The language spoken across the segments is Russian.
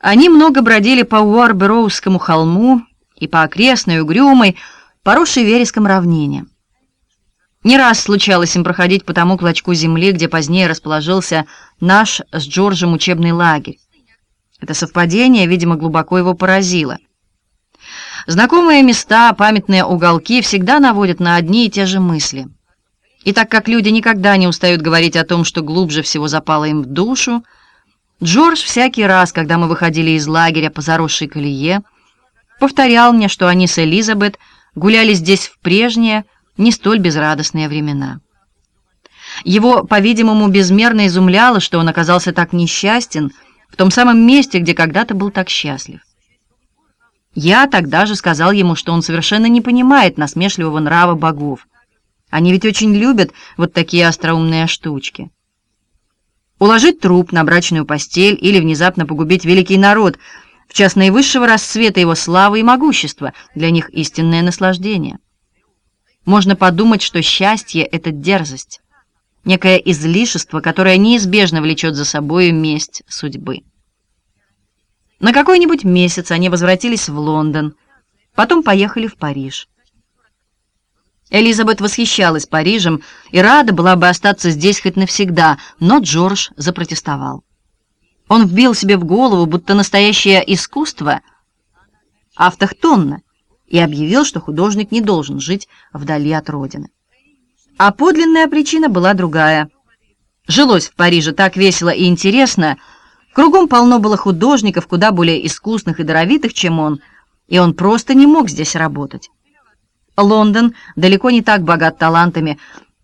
Они много бродили по Уорбероускому холму и по окрестной, угрюмой, поросшей вереском равнине. Не раз случалось им проходить по тому клочку земли, где позднее расположился наш с Джорджем учебный лагерь. Это совпадение, видимо, глубоко его поразило. Знакомые места, памятные уголки всегда наводят на одни и те же мысли. И так как люди никогда не устают говорить о том, что глубже всего запало им в душу, Джордж всякий раз, когда мы выходили из лагеря по заросшей колее, повторял мне, что они с Элизабет гуляли здесь в прежние, не столь безрадостные времена. Его, по-видимому, безмерно изумляло, что он оказался так несчастен в том самом месте, где когда-то был так счастлив. Я тогда же сказал ему, что он совершенно не понимает насмешливого нрава богов. Они ведь очень любят вот такие остроумные штучки. Уложить труп на брачную постель или внезапно погубить великий народ в час наивысшего расцвета его славы и могущества, для них истинное наслаждение. Можно подумать, что счастье — это дерзость, некое излишество, которое неизбежно влечет за собой месть судьбы. На какой-нибудь месяц они возвратились в Лондон, потом поехали в Париж. Элизабет восхищалась Парижем и рада была бы остаться здесь хоть навсегда, но Джордж запротестовал. Он вбил себе в голову, будто настоящее искусство автохтонно, и объявил, что художник не должен жить вдали от родины. А подлинная причина была другая. Жилось в Париже так весело и интересно, кругом полно было художников, куда более искусных и даровитых, чем он, и он просто не мог здесь работать. Лондон далеко не так богат талантами.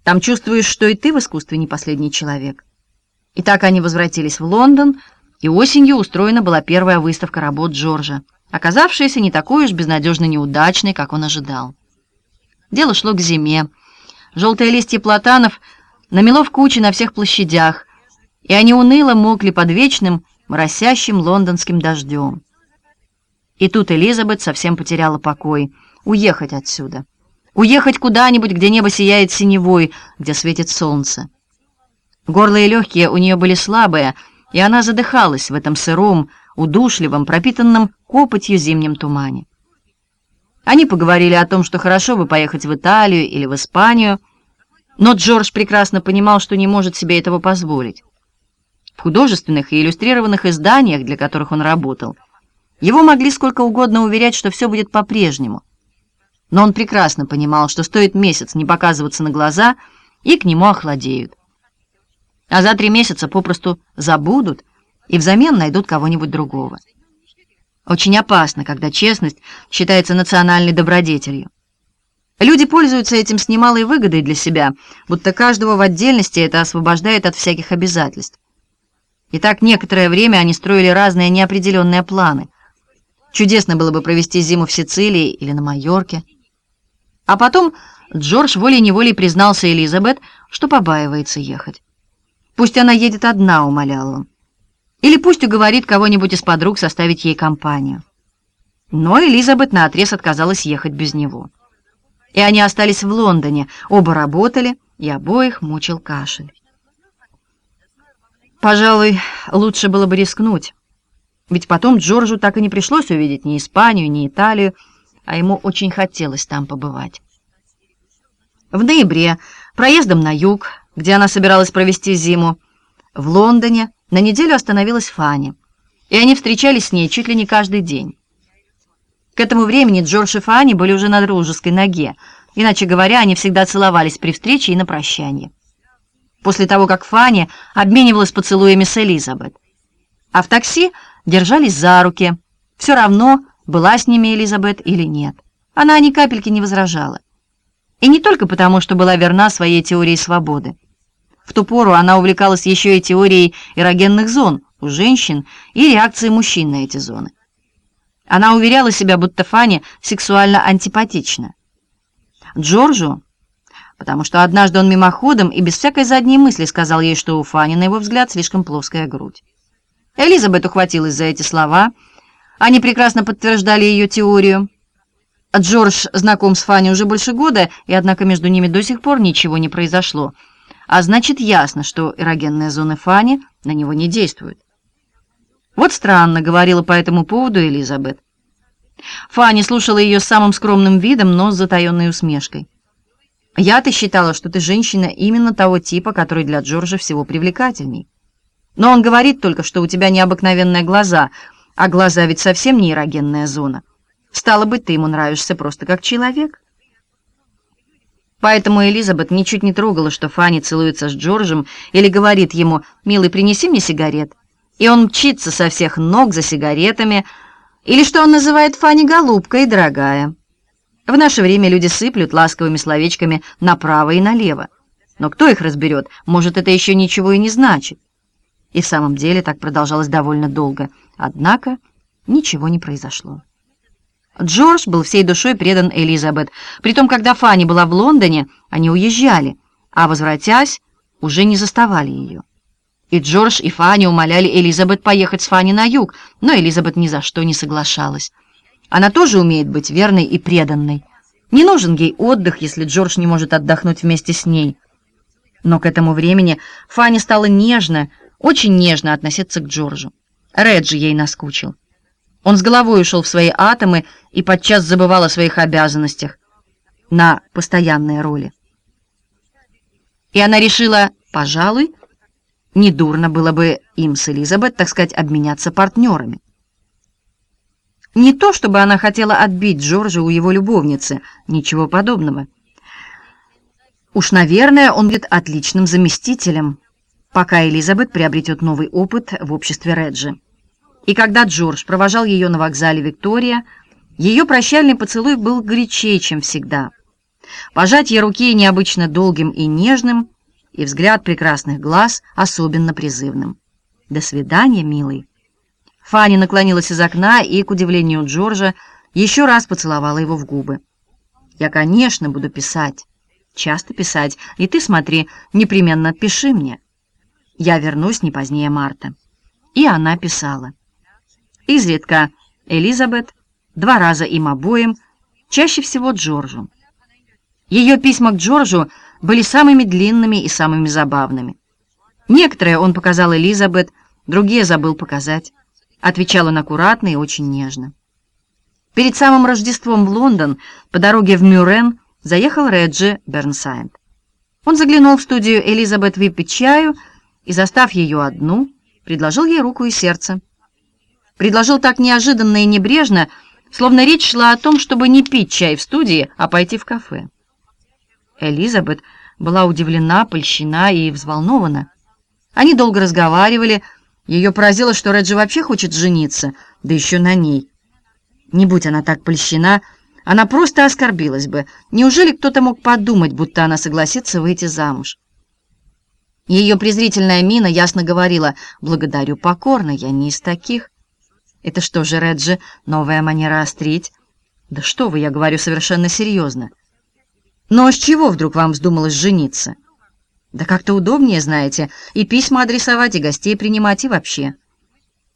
Там чувствуешь, что и ты в искусстве не последний человек. И так они возвратились в Лондон, и осенью устроена была первая выставка работ Джорджа, оказавшаяся не такой уж безнадежно неудачной, как он ожидал. Дело шло к зиме. Желтые листья платанов намело в куче на всех площадях, и они уныло мокли под вечным, моросящим лондонским дождем. И тут Элизабет совсем потеряла покой — уехать отсюда. Уехать куда-нибудь, где небо сияет синевой, где светит солнце. Горло и легкие у нее были слабые, и она задыхалась в этом сыром, удушливом, пропитанном копотью зимнем тумане. Они поговорили о том, что хорошо бы поехать в Италию или в Испанию, но Джордж прекрасно понимал, что не может себе этого позволить. В художественных и иллюстрированных изданиях, для которых он работал, его могли сколько угодно уверять, что все будет по-прежнему — но он прекрасно понимал, что стоит месяц не показываться на глаза, и к нему охладеют. А за три месяца попросту забудут и взамен найдут кого-нибудь другого. Очень опасно, когда честность считается национальной добродетелью. Люди пользуются этим с немалой выгодой для себя, будто каждого в отдельности это освобождает от всяких обязательств. И так некоторое время они строили разные неопределенные планы. Чудесно было бы провести зиму в Сицилии или на Майорке. А потом Джордж волей-неволей признался Элизабет, что побаивается ехать. «Пусть она едет одна», — умолял он. «Или пусть уговорит кого-нибудь из подруг составить ей компанию». Но Элизабет наотрез отказалась ехать без него. И они остались в Лондоне, оба работали, и обоих мучил кашель. Пожалуй, лучше было бы рискнуть. Ведь потом Джорджу так и не пришлось увидеть ни Испанию, ни Италию, а ему очень хотелось там побывать. В ноябре проездом на юг, где она собиралась провести зиму, в Лондоне на неделю остановилась Фанни, и они встречались с ней чуть ли не каждый день. К этому времени Джордж и Фанни были уже на дружеской ноге, иначе говоря, они всегда целовались при встрече и на прощанье. После того, как Фанни обменивалась поцелуями с Элизабет. А в такси держались за руки, все равно, была с ними Элизабет или нет. Она ни капельки не возражала. И не только потому, что была верна своей теории свободы. В ту пору она увлекалась еще и теорией эрогенных зон у женщин и реакцией мужчин на эти зоны. Она уверяла себя, будто Фанни сексуально антипатична. Джорджу, потому что однажды он мимоходом и без всякой задней мысли сказал ей, что у Фанни, на его взгляд, слишком плоская грудь. Элизабет ухватилась за эти слова — они прекрасно подтверждали ее теорию. Джордж знаком с Фанни уже больше года, и однако между ними до сих пор ничего не произошло. А значит, ясно, что эрогенные зоны Фанни на него не действуют. Вот странно, говорила по этому поводу Элизабет. Фанни слушала ее с самым скромным видом, но с затаенной усмешкой. «Я-то считала, что ты женщина именно того типа, который для Джорджа всего привлекательней. Но он говорит только, что у тебя необыкновенные глаза, а глаза ведь совсем не эрогенная зона. Стало быть, ты ему нравишься просто как человек». Поэтому Элизабет ничуть не трогала, что Фанни целуется с Джорджем или говорит ему «Милый, принеси мне сигарет». И он мчится со всех ног за сигаретами, или что он называет Фанни голубкой, дорогая. В наше время люди сыплют ласковыми словечками направо и налево. Но кто их разберет? Может, это еще ничего и не значит. И в самом деле так продолжалось довольно долго. Однако ничего не произошло. Джордж был всей душой предан Элизабет. Притом, когда Фанни была в Лондоне, они уезжали, а, возвратясь, уже не заставали ее. И Джордж, и Фанни умоляли Элизабет поехать с Фанни на юг, но Элизабет ни за что не соглашалась. Она тоже умеет быть верной и преданной. Не нужен ей отдых, если Джордж не может отдохнуть вместе с ней. Но к этому времени Фанни стала нежно, очень нежно относиться к Джорджу. Реджи ей наскучил. Он с головой ушел в свои атомы и подчас забывал о своих обязанностях на постоянные роли. И она решила, пожалуй, недурно было бы им с Элизабет, так сказать, обменяться партнерами. Не то, чтобы она хотела отбить Джорджа у его любовницы, ничего подобного. Уж, наверное, он будет отличным заместителем, пока Элизабет приобретет новый опыт в обществе Реджи. И когда Джордж провожал ее на вокзале Виктория, ее прощальный поцелуй был горячее, чем всегда. Пожатие руки необычно долгим и нежным, и взгляд прекрасных глаз особенно призывным. «До свидания, милый». Фанни наклонилась из окна и, к удивлению Джорджа, еще раз поцеловала его в губы. «Я, конечно, буду писать, часто писать, и ты, смотри, непременно пиши мне. Я вернусь не позднее марта». И она писала. Изредка Элизабет, два раза им обоим, чаще всего Джорджу. Ее письма к Джорджу были самыми длинными и самыми забавными. Некоторые он показал Элизабет, другие забыл показать. Отвечал он аккуратно и очень нежно. Перед самым Рождеством в Лондон по дороге в Мюррен заехал Реджи Бернсайнд. Он заглянул в студию Элизабет выпить чаю и, застав ее одну, предложил ей руку и сердце. Предложил так неожиданно и небрежно, словно речь шла о том, чтобы не пить чай в студии, а пойти в кафе. Элизабет была удивлена, польщена и взволнована. Они долго разговаривали. Ее поразило, что Реджи вообще хочет жениться, да еще на ней. Не будь она так польщена, она просто оскорбилась бы. Неужели кто-то мог подумать, будто она согласится выйти замуж? Ее презрительная мина ясно говорила «Благодарю покорно, я не из таких». Это что же, Реджи, новая манера острить? Да что вы, я говорю совершенно серьезно. Но с чего вдруг вам вздумалось жениться? Да как-то удобнее, знаете, и письма адресовать, и гостей принимать, и вообще.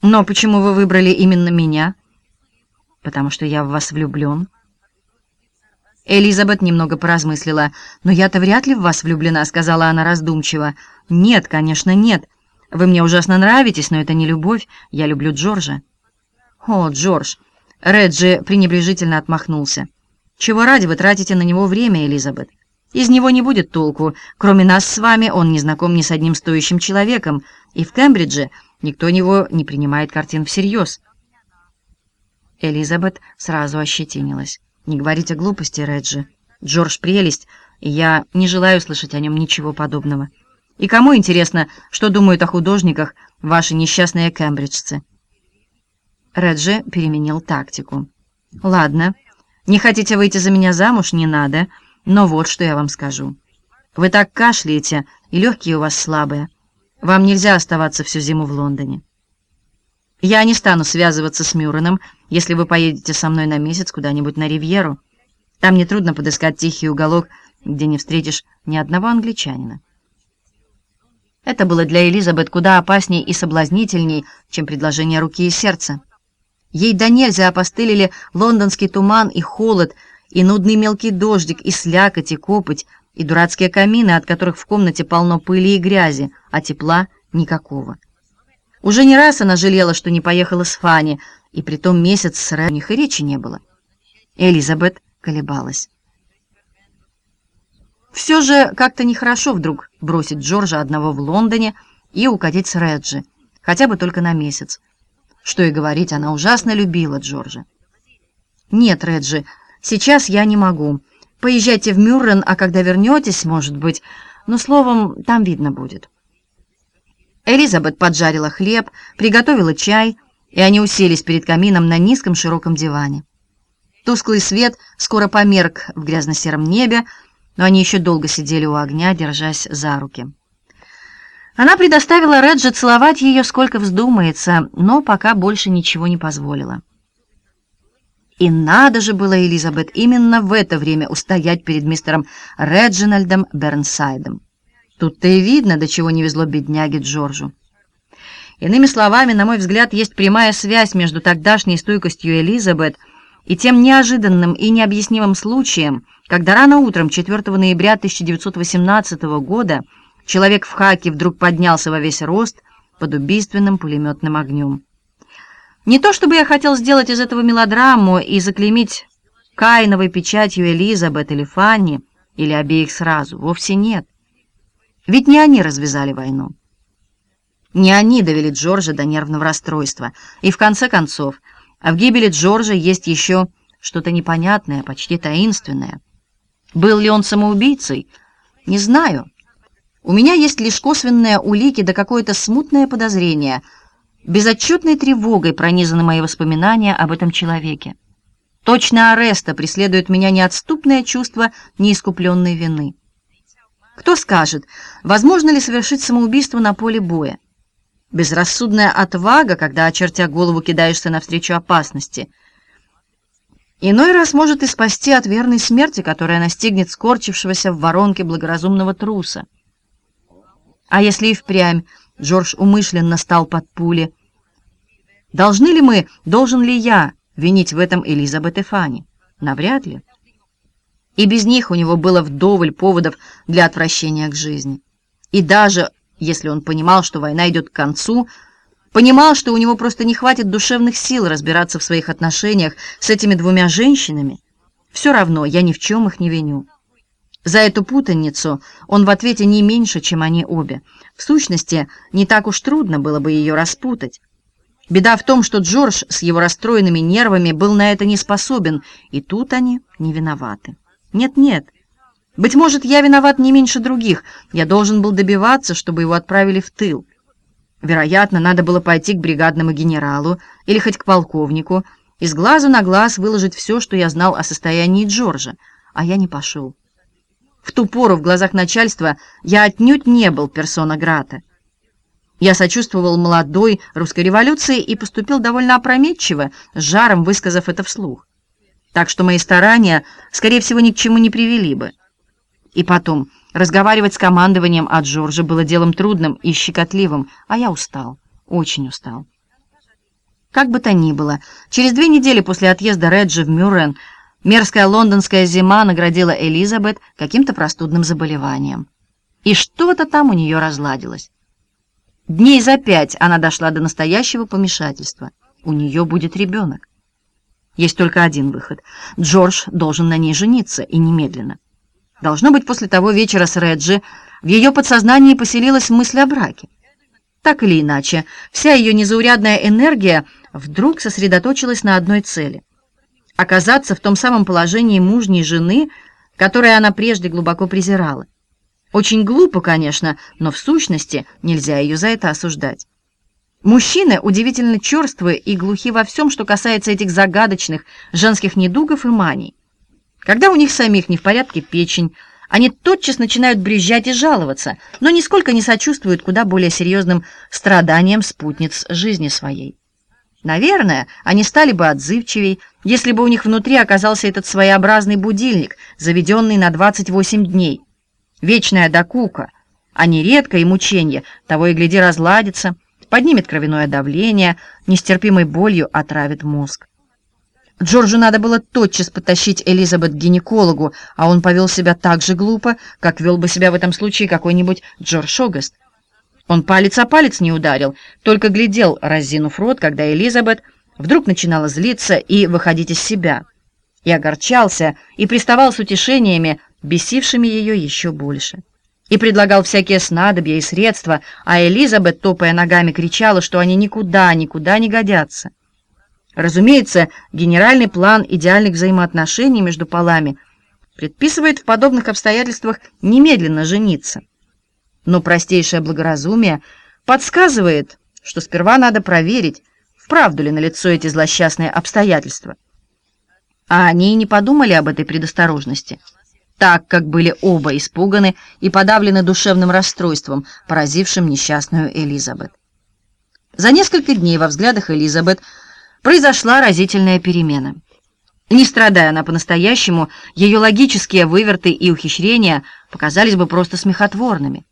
Но почему вы выбрали именно меня? Потому что я в вас влюблен. Элизабет немного поразмыслила. «Но я-то вряд ли в вас влюблена», — сказала она раздумчиво. «Нет, конечно, нет. Вы мне ужасно нравитесь, но это не любовь. Я люблю Джорджа». «О, Джордж!» Реджи пренебрежительно отмахнулся. «Чего ради вы тратите на него время, Элизабет? Из него не будет толку. Кроме нас с вами он не знаком ни с одним стоящим человеком, и в Кембридже никто него не принимает картин всерьез». Элизабет сразу ощетинилась. «Не говорите глупости, Реджи. Джордж — прелесть, и я не желаю слышать о нем ничего подобного. И кому интересно, что думают о художниках ваши несчастные кембриджцы?» Реджи переменил тактику. «Ладно, не хотите выйти за меня замуж, не надо, но вот что я вам скажу. Вы так кашляете, и легкие у вас слабые. Вам нельзя оставаться всю зиму в Лондоне. Я не стану связываться с Мюрреном, если вы поедете со мной на месяц куда-нибудь на Ривьеру. Там нетрудно подыскать тихий уголок, где не встретишь ни одного англичанина». Это было для Элизабет куда опасней и соблазнительней, чем предложение руки и сердца. Ей до нельзя опостылили лондонский туман и холод, и нудный мелкий дождик, и слякоть, и копоть, и дурацкие камины, от которых в комнате полно пыли и грязи, а тепла никакого. Уже не раз она жалела, что не поехала с Фанни, и притом месяц с Рэ у них и речи не было. Элизабет колебалась. Все же как-то нехорошо вдруг бросить Джорджа одного в Лондоне и укатить с Реджи, хотя бы только на месяц. Что и говорить, она ужасно любила Джорджа. «Нет, Реджи, сейчас я не могу. Поезжайте в Мюррен, а когда вернетесь, может быть, но, словом, там видно будет». Элизабет поджарила хлеб, приготовила чай, и они уселись перед камином на низком широком диване. Тусклый свет скоро померк в грязно-сером небе, но они еще долго сидели у огня, держась за руки. Она предоставила Реджи целовать ее сколько вздумается, но пока больше ничего не позволила. И надо же было Элизабет именно в это время устоять перед мистером Реджинальдом Бернсайдом. Тут-то и видно, до чего не везло бедняге Джорджу. Иными словами, на мой взгляд, есть прямая связь между тогдашней стойкостью Элизабет и тем неожиданным и необъяснимым случаем, когда рано утром 4 ноября 1918 года человек в хаке вдруг поднялся во весь рост под убийственным пулеметным огнем. Не то чтобы я хотел сделать из этого мелодраму и заклеймить Каиновой печатью Элизабет или Фанни, или обеих сразу, вовсе нет. Ведь не они развязали войну. Не они довели Джорджа до нервного расстройства. И в конце концов, в гибели Джорджа есть еще что-то непонятное, почти таинственное. Был ли он самоубийцей? Не знаю. У меня есть лишь косвенные улики да какое-то смутное подозрение. Безотчетной тревогой пронизаны мои воспоминания об этом человеке. Точно ареста преследует меня неотступное чувство неискупленной вины. Кто скажет, возможно ли совершить самоубийство на поле боя? Безрассудная отвага, когда, очертя голову, кидаешься навстречу опасности — Иной раз может и спасти от верной смерти, которая настигнет скорчившегося в воронке благоразумного труса. А если и впрямь Джордж умышленно стал под пули? Должны ли мы, должен ли я винить в этом Элизабет и Фанни? Навряд ли. И без них у него было вдоволь поводов для отвращения к жизни. И даже если он понимал, что война идет к концу, Понимал, что у него просто не хватит душевных сил разбираться в своих отношениях с этими двумя женщинами. Все равно я ни в чем их не виню. За эту путаницу он в ответе не меньше, чем они обе. В сущности, не так уж трудно было бы ее распутать. Беда в том, что Джордж с его расстроенными нервами был на это не способен, и тут они не виноваты. Нет-нет, быть может, я виноват не меньше других. Я должен был добиваться, чтобы его отправили в тыл. Вероятно, надо было пойти к бригадному генералу или хоть к полковнику и с глазу на глаз выложить все, что я знал о состоянии Джорджа, а я не пошел. В ту пору в глазах начальства я отнюдь не был персона Грата. Я сочувствовал молодой русской революции и поступил довольно опрометчиво, с жаром высказав это вслух. Так что мои старания, скорее всего, ни к чему не привели бы. И потом... Разговаривать с командованием от Джорджа было делом трудным и щекотливым, а я устал, очень устал. Как бы то ни было, через две недели после отъезда Реджи в Мюррен мерзкая лондонская зима наградила Элизабет каким-то простудным заболеванием. И что-то там у нее разладилось. Дней за пять она дошла до настоящего помешательства. У нее будет ребенок. Есть только один выход. Джордж должен на ней жениться, и немедленно. Должно быть, после того вечера с Реджи в ее подсознании поселилась мысль о браке. Так или иначе, вся ее незаурядная энергия вдруг сосредоточилась на одной цели — оказаться в том самом положении мужней жены, которое она прежде глубоко презирала. Очень глупо, конечно, но в сущности нельзя ее за это осуждать. Мужчины удивительно черствы и глухи во всем, что касается этих загадочных женских недугов и маний. Когда у них самих не в порядке печень, они тотчас начинают брюзжать и жаловаться, но нисколько не сочувствуют куда более серьезным страданиям спутниц жизни своей. Наверное, они стали бы отзывчивей, если бы у них внутри оказался этот своеобразный будильник, заведенный на 28 дней. Вечная докука, а не редко и мучение, того и гляди разладится, поднимет кровяное давление, нестерпимой болью отравит мозг. Джорджу надо было тотчас потащить Элизабет к гинекологу, а он повел себя так же глупо, как вел бы себя в этом случае какой-нибудь Джордж Огаст. Он палец о палец не ударил, только глядел, разинув рот, когда Элизабет вдруг начинала злиться и выходить из себя. И огорчался, и приставал с утешениями, бесившими ее еще больше. И предлагал всякие снадобья и средства, а Элизабет, топая ногами, кричала, что они никуда, никуда не годятся. Разумеется, генеральный план идеальных взаимоотношений между полами предписывает в подобных обстоятельствах немедленно жениться. Но простейшее благоразумие подсказывает, что сперва надо проверить, вправду ли налицо эти злосчастные обстоятельства. А они и не подумали об этой предосторожности, так как были оба испуганы и подавлены душевным расстройством, поразившим несчастную Элизабет. За несколько дней во взглядах Элизабет произошла разительная перемена. Не страдая она по-настоящему, ее логические выверты и ухищрения показались бы просто смехотворными.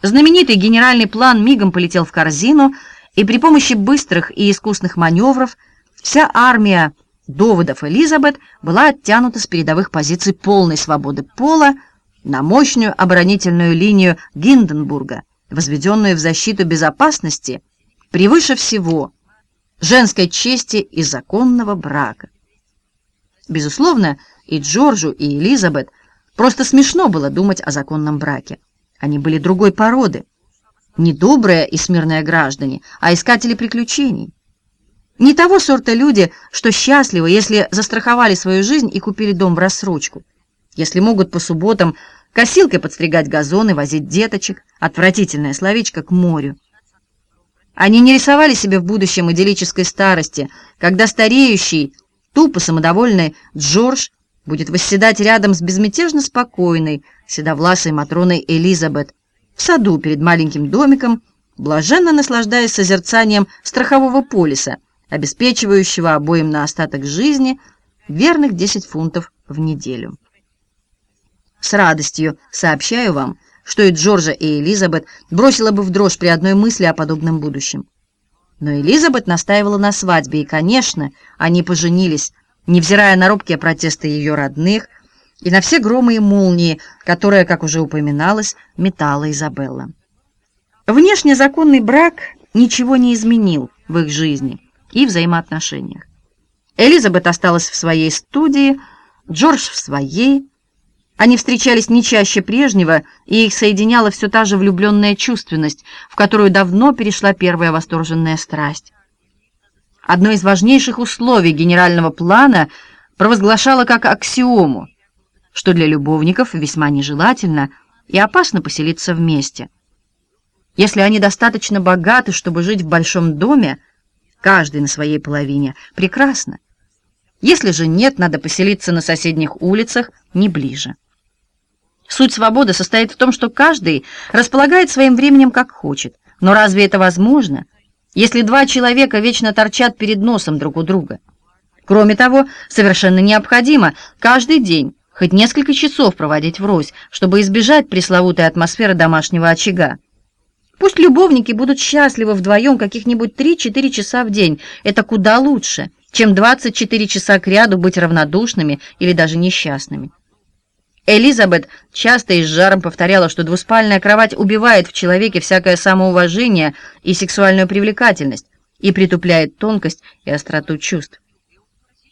Знаменитый генеральный план мигом полетел в корзину, и при помощи быстрых и искусных маневров вся армия доводов Элизабет была оттянута с передовых позиций полной свободы пола на мощную оборонительную линию Гинденбурга, возведенную в защиту безопасности превыше всего женской чести и законного брака. Безусловно, и Джорджу, и Элизабет просто смешно было думать о законном браке. Они были другой породы, не добрые и смирные граждане, а искатели приключений. Не того сорта люди, что счастливы, если застраховали свою жизнь и купили дом в рассрочку, если могут по субботам косилкой подстригать газоны, возить деточек, отвратительное словечко, к морю. Они не рисовали себе в будущем идиллической старости, когда стареющий, тупо самодовольный Джордж будет восседать рядом с безмятежно спокойной, седовласой Матроной Элизабет в саду перед маленьким домиком, блаженно наслаждаясь созерцанием страхового полиса, обеспечивающего обоим на остаток жизни верных 10 фунтов в неделю. С радостью сообщаю вам, что и Джорджа, и Элизабет бросила бы в дрожь при одной мысли о подобном будущем. Но Элизабет настаивала на свадьбе, и, конечно, они поженились, невзирая на робкие протесты ее родных и на все громы и молнии, которые, как уже упоминалось, метала Изабелла. Внешне законный брак ничего не изменил в их жизни и взаимоотношениях. Элизабет осталась в своей студии, Джордж в своей. Они встречались не чаще прежнего, и их соединяла все та же влюбленная чувственность, в которую давно перешла первая восторженная страсть. Одно из важнейших условий генерального плана провозглашало как аксиому, что для любовников весьма нежелательно и опасно поселиться вместе. Если они достаточно богаты, чтобы жить в большом доме, каждый на своей половине, прекрасно. Если же нет, надо поселиться на соседних улицах, не ближе. Суть свободы состоит в том, что каждый располагает своим временем как хочет. Но разве это возможно? если два человека вечно торчат перед носом друг у друга. Кроме того, совершенно необходимо каждый день хоть несколько часов проводить врозь, чтобы избежать пресловутой атмосферы домашнего очага. Пусть любовники будут счастливы вдвоем каких-нибудь 3-4 часа в день. Это куда лучше, чем 24 часа кряду быть равнодушными или даже несчастными. Элизабет часто и с жаром повторяла, что двуспальная кровать убивает в человеке всякое самоуважение и сексуальную привлекательность и притупляет тонкость и остроту чувств.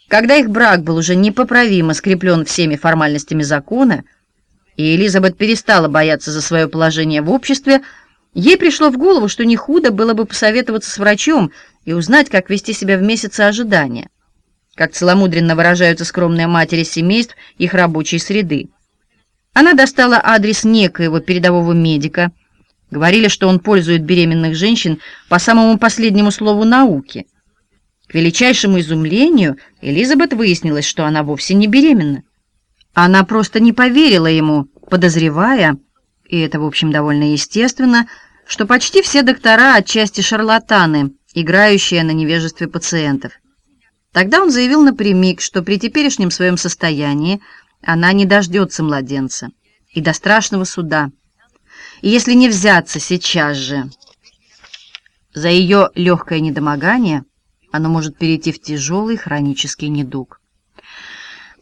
Когда их брак был уже непоправимо скреплен всеми формальностями закона, и Элизабет перестала бояться за свое положение в обществе, ей пришло в голову, что не худо было бы посоветоваться с врачом и узнать, как вести себя в месяце ожидания, как целомудренно выражаются скромные матери семейств их рабочей среды. Она достала адрес некоего передового медика. Говорили, что он пользует беременных женщин по самому последнему слову науки. К величайшему изумлению Элизабет выяснилось, что она вовсе не беременна. Она просто не поверила ему, подозревая, и это, в общем, довольно естественно, что почти все доктора отчасти шарлатаны, играющие на невежестве пациентов. Тогда он заявил напрямик, что при теперешнем своем состоянии она не дождется младенца и до страшного суда. И если не взяться сейчас же за ее легкое недомогание, оно может перейти в тяжелый хронический недуг.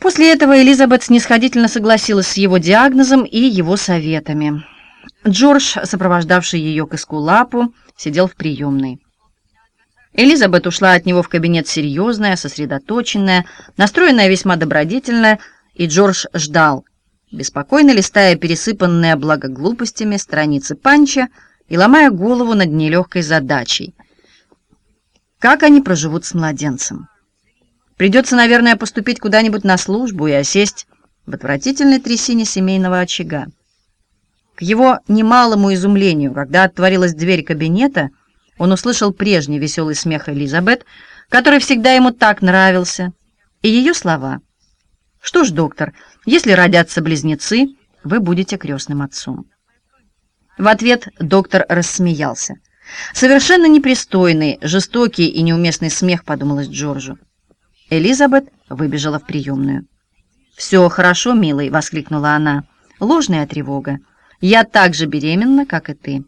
После этого Элизабет снисходительно согласилась с его диагнозом и его советами. Джордж, сопровождавший ее к Эскулапу, сидел в приемной. Элизабет ушла от него в кабинет серьезная, сосредоточенная, настроенная весьма добродетельно, и Джордж ждал, беспокойно листая пересыпанные благоглупостями страницы панча и ломая голову над нелегкой задачей. Как они проживут с младенцем? Придется, наверное, поступить куда-нибудь на службу и осесть в отвратительной трясине семейного очага. К его немалому изумлению, когда отворилась дверь кабинета, он услышал прежний веселый смех Элизабет, который всегда ему так нравился, и ее слова. «Что ж, доктор, если родятся близнецы, вы будете крестным отцом». В ответ доктор рассмеялся. Совершенно непристойный, жестокий и неуместный смех, подумалось Джорджу. Элизабет выбежала в приемную. «Все хорошо, милый», — воскликнула она. «Ложная тревога. Я так же беременна, как и ты».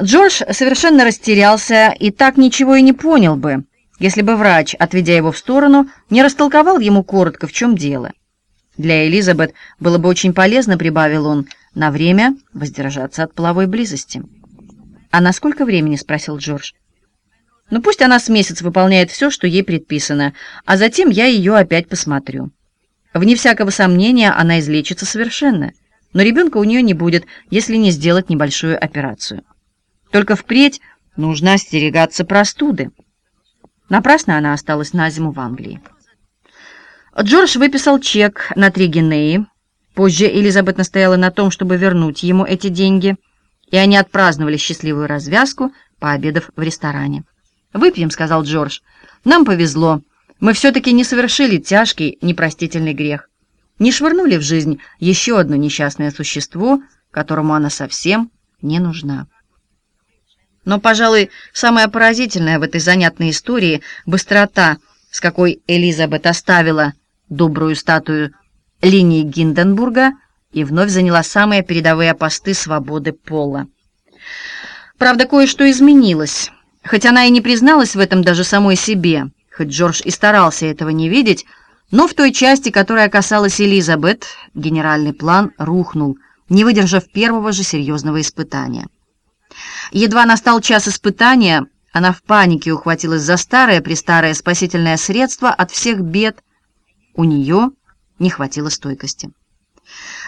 Джордж совершенно растерялся и так ничего и не понял бы, если бы врач, отведя его в сторону, не растолковал ему коротко, в чем дело. Для Элизабет было бы очень полезно, прибавил он, на время воздержаться от половой близости. «А на сколько времени?» — спросил Джордж. «Ну пусть она с месяц выполняет все, что ей предписано, а затем я ее опять посмотрю. Вне всякого сомнения, она излечится совершенно, но ребенка у нее не будет, если не сделать небольшую операцию». Только впредь нужно остерегаться простуды. Напрасно она осталась на зиму в Англии. Джордж выписал чек на три гинеи. Позже Элизабет настояла на том, чтобы вернуть ему эти деньги, и они отпраздновали счастливую развязку, пообедав в ресторане. «Выпьем», — сказал Джордж. «Нам повезло. Мы все-таки не совершили тяжкий, непростительный грех. Не швырнули в жизнь еще одно несчастное существо, которому она совсем не нужна». Но, пожалуй, самое поразительное в этой занятной истории — быстрота, с какой Элизабет оставила добрую статую линии Гинденбурга и вновь заняла самые передовые посты свободы пола. Правда, кое-что изменилось, хоть она и не призналась в этом даже самой себе, хоть Джордж и старался этого не видеть, но в той части, которая касалась Элизабет, генеральный план рухнул, не выдержав первого же серьезного испытания. Едва настал час испытания, она в панике ухватилась за старое-престарое спасительное средство от всех бед. У нее не хватило стойкости.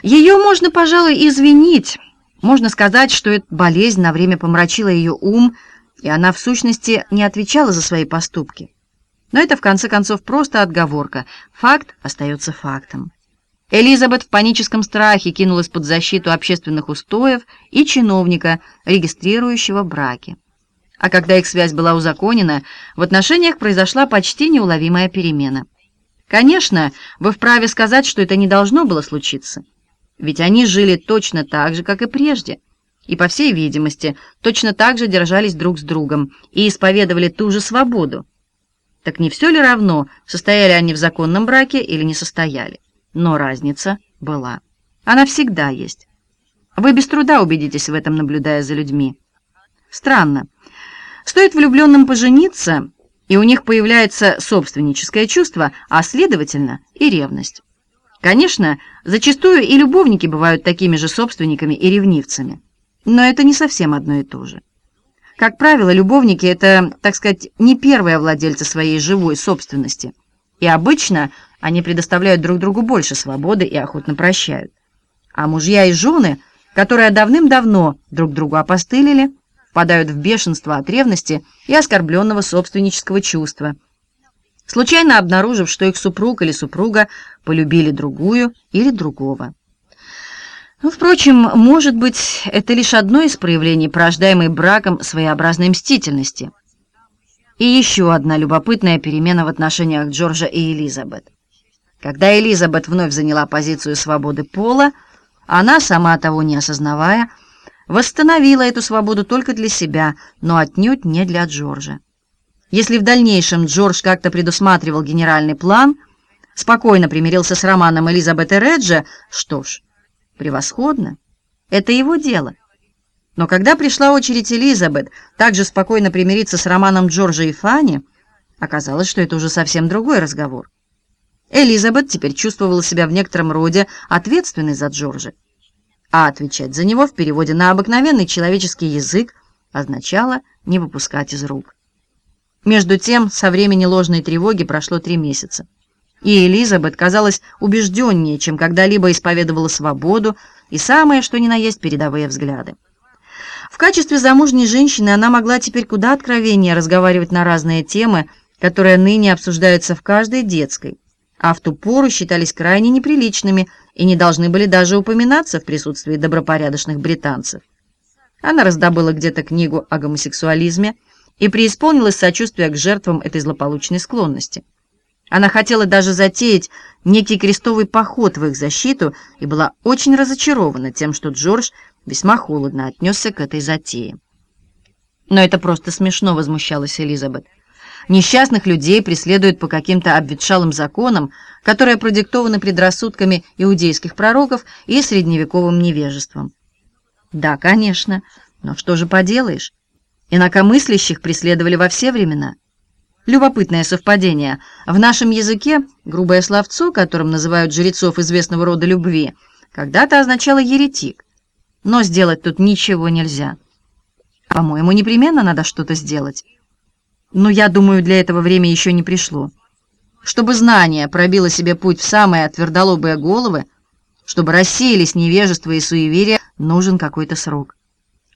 Ее можно, пожалуй, извинить. Можно сказать, что эта болезнь на время помрачила ее ум, и она, в сущности, не отвечала за свои поступки. Но это, в конце концов, просто отговорка. Факт остается фактом. Элизабет в паническом страхе кинулась под защиту общественных устоев и чиновника, регистрирующего браки. А когда их связь была узаконена, в отношениях произошла почти неуловимая перемена. Конечно, вы вправе сказать, что это не должно было случиться. Ведь они жили точно так же, как и прежде, и, по всей видимости, точно так же держались друг с другом и исповедовали ту же свободу. Так не все ли равно, состояли они в законном браке или не состояли? Но разница была. Она всегда есть. Вы без труда убедитесь в этом, наблюдая за людьми. Странно. Стоит влюбленным пожениться, и у них появляется собственническое чувство, а, следовательно, и ревность. Конечно, зачастую и любовники бывают такими же собственниками и ревнивцами. Но это не совсем одно и то же. Как правило, любовники — это, так сказать, не первые владельцы своей живой собственности. И обычно они предоставляют друг другу больше свободы и охотно прощают. А мужья и жены, которые давным-давно друг другу опостылили, впадают в бешенство от ревности и оскорбленного собственнического чувства, случайно обнаружив, что их супруг или супруга полюбили другую или другого. Ну, впрочем, может быть, это лишь одно из проявлений порождаемой браком своеобразной мстительности. И еще одна любопытная перемена в отношениях Джорджа и Элизабет. Когда Элизабет вновь заняла позицию свободы пола, она, сама того не осознавая, восстановила эту свободу только для себя, но отнюдь не для Джорджа. Если в дальнейшем Джордж как-то предусматривал генеральный план, спокойно примирился с романом Элизабет и Реджа, что ж, превосходно, это его дело. Но когда пришла очередь Элизабет также спокойно примириться с романом Джорджа и Фанни, оказалось, что это уже совсем другой разговор. Элизабет теперь чувствовала себя в некотором роде ответственной за Джорджа. а отвечать за него в переводе на обыкновенный человеческий язык означало не выпускать из рук. Между тем, со времени ложной тревоги прошло три месяца. И Элизабет казалась убежденнее, чем когда-либо исповедовала свободу и самое, что ни на есть, передовые взгляды. В качестве замужней женщины она могла теперь куда откровеннее разговаривать на разные темы, которые ныне обсуждаются в каждой детской, а в ту пору считались крайне неприличными и не должны были даже упоминаться в присутствии добропорядочных британцев. Она раздобыла где-то книгу о гомосексуализме и преисполнилась сочувствия к жертвам этой злополучной склонности. Она хотела даже затеять некий крестовый поход в их защиту и была очень разочарована тем, что Джордж весьма холодно отнесся к этой затее. Но это просто смешно, возмущалась Элизабет. Несчастных людей преследуют по каким-то обветшалым законам, которые продиктованы предрассудками иудейских пророков и средневековым невежеством. Да, конечно, но что же поделаешь? Инакомыслящих преследовали во все времена. Любопытное совпадение. В нашем языке грубое словцо, которым называют жрецов известного рода любви, когда-то означало «еретик». Но сделать тут ничего нельзя. По-моему, непременно надо что-то сделать. Но я думаю, для этого время еще не пришло. Чтобы знание пробило себе путь в самые твердолобые головы, чтобы рассеялись невежество и суеверие, нужен какой-то срок.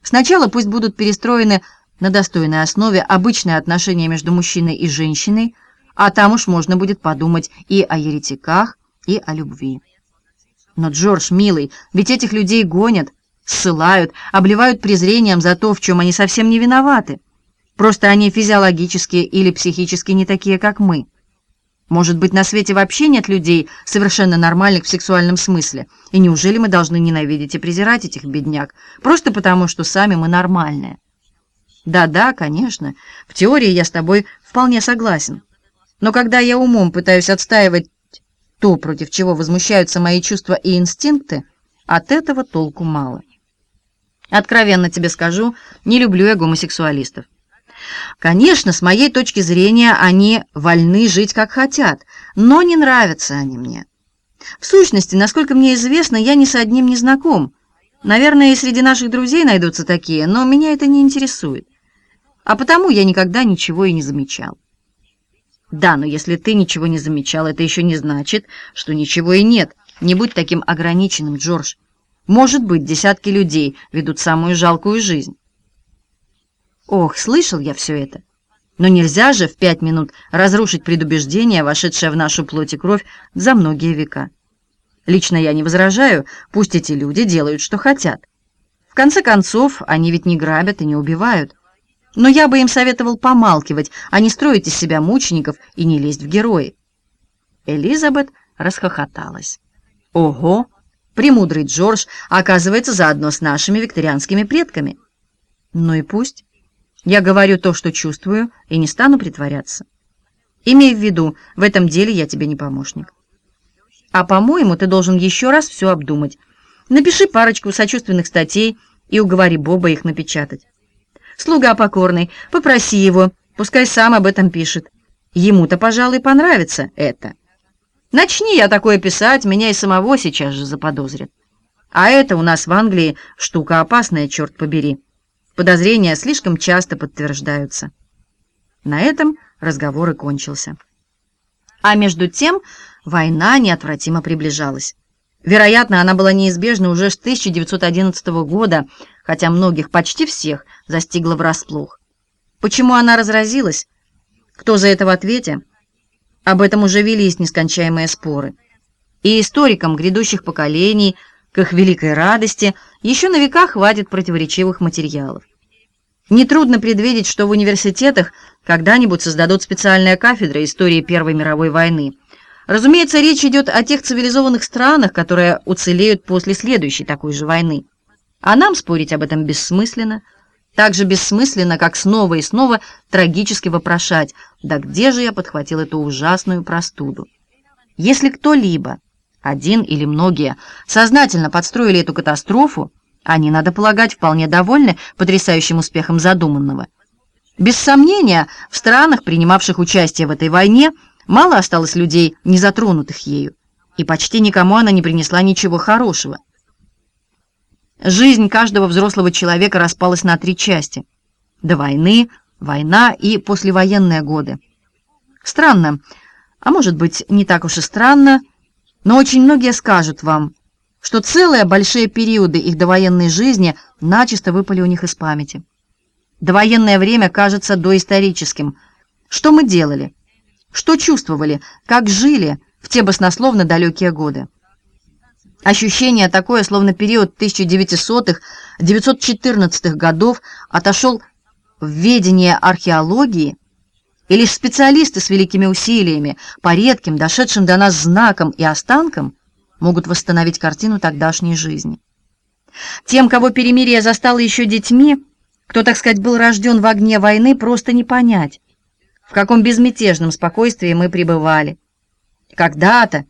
Сначала пусть будут перестроены на достойной основе обычные отношения между мужчиной и женщиной, а там уж можно будет подумать и о еретиках, и о любви. Но, Джордж, милый, ведь этих людей гонят, ссылают, обливают презрением за то, в чем они совсем не виноваты. Просто они физиологически или психически не такие, как мы. Может быть, на свете вообще нет людей, совершенно нормальных в сексуальном смысле, и неужели мы должны ненавидеть и презирать этих бедняк, просто потому, что сами мы нормальные? Да-да, конечно, в теории я с тобой вполне согласен. Но когда я умом пытаюсь отстаивать то, против чего возмущаются мои чувства и инстинкты, от этого толку мало. Откровенно тебе скажу, не люблю я гомосексуалистов. Конечно, с моей точки зрения, они вольны жить как хотят, но не нравятся они мне. В сущности, насколько мне известно, я ни с одним не знаком. Наверное, и среди наших друзей найдутся такие, но меня это не интересует. А потому я никогда ничего и не замечал. Да, но если ты ничего не замечал, это еще не значит, что ничего и нет. Не будь таким ограниченным, Джордж. Может быть, десятки людей ведут самую жалкую жизнь. Ох, слышал я все это. Но нельзя же в пять минут разрушить предубеждение, вошедшее в нашу плоть и кровь за многие века. Лично я не возражаю, пусть эти люди делают, что хотят. В конце концов, они ведь не грабят и не убивают. Но я бы им советовал помалкивать, а не строить из себя мучеников и не лезть в герои. Элизабет расхохоталась. Ого! Премудрый Джордж оказывается заодно с нашими викторианскими предками. Ну и пусть. Я говорю то, что чувствую, и не стану притворяться. Имей в виду, в этом деле я тебе не помощник. А, по-моему, ты должен еще раз все обдумать. Напиши парочку сочувственных статей и уговори Боба их напечатать. Слуга покорный, попроси его, пускай сам об этом пишет. Ему-то, пожалуй, понравится это. Начни я такое писать, меня и самого сейчас же заподозрят. А это у нас в Англии штука опасная, черт побери. Подозрения слишком часто подтверждаются. На этом разговор и кончился. А между тем война неотвратимо приближалась. Вероятно, она была неизбежна уже с 1911 года, хотя многих, почти всех, застигла врасплох. Почему она разразилась? Кто за это в ответе? Об этом уже велись нескончаемые споры. И историкам грядущих поколений, к их великой радости, еще на века хватит противоречивых материалов. Нетрудно предвидеть, что в университетах когда-нибудь создадут специальные кафедры истории Первой мировой войны. Разумеется, речь идет о тех цивилизованных странах, которые уцелеют после следующей такой же войны. А нам спорить об этом бессмысленно. Так же бессмысленно, как снова и снова трагически вопрошать, да где же я подхватил эту ужасную простуду? Если кто-либо, один или многие, сознательно подстроили эту катастрофу, они, надо полагать, вполне довольны потрясающим успехом задуманного. Без сомнения, в странах, принимавших участие в этой войне, мало осталось людей, не затронутых ею, и почти никому она не принесла ничего хорошего. Жизнь каждого взрослого человека распалась на три части. До войны, война и послевоенные годы. Странно, а может быть, не так уж и странно, но очень многие скажут вам, что целые большие периоды их довоенной жизни начисто выпали у них из памяти. Довоенное время кажется доисторическим. Что мы делали? Что чувствовали? Как жили в те баснословно далекие годы? Ощущение такое, словно период 1900-914 годов отошел в ведение археологии, и лишь специалисты с великими усилиями, по редким, дошедшим до нас знакам и останкам, могут восстановить картину тогдашней жизни. Тем, кого перемирие застало еще детьми, кто, так сказать, был рожден в огне войны, просто не понять, в каком безмятежном спокойствии мы пребывали. Когда-то,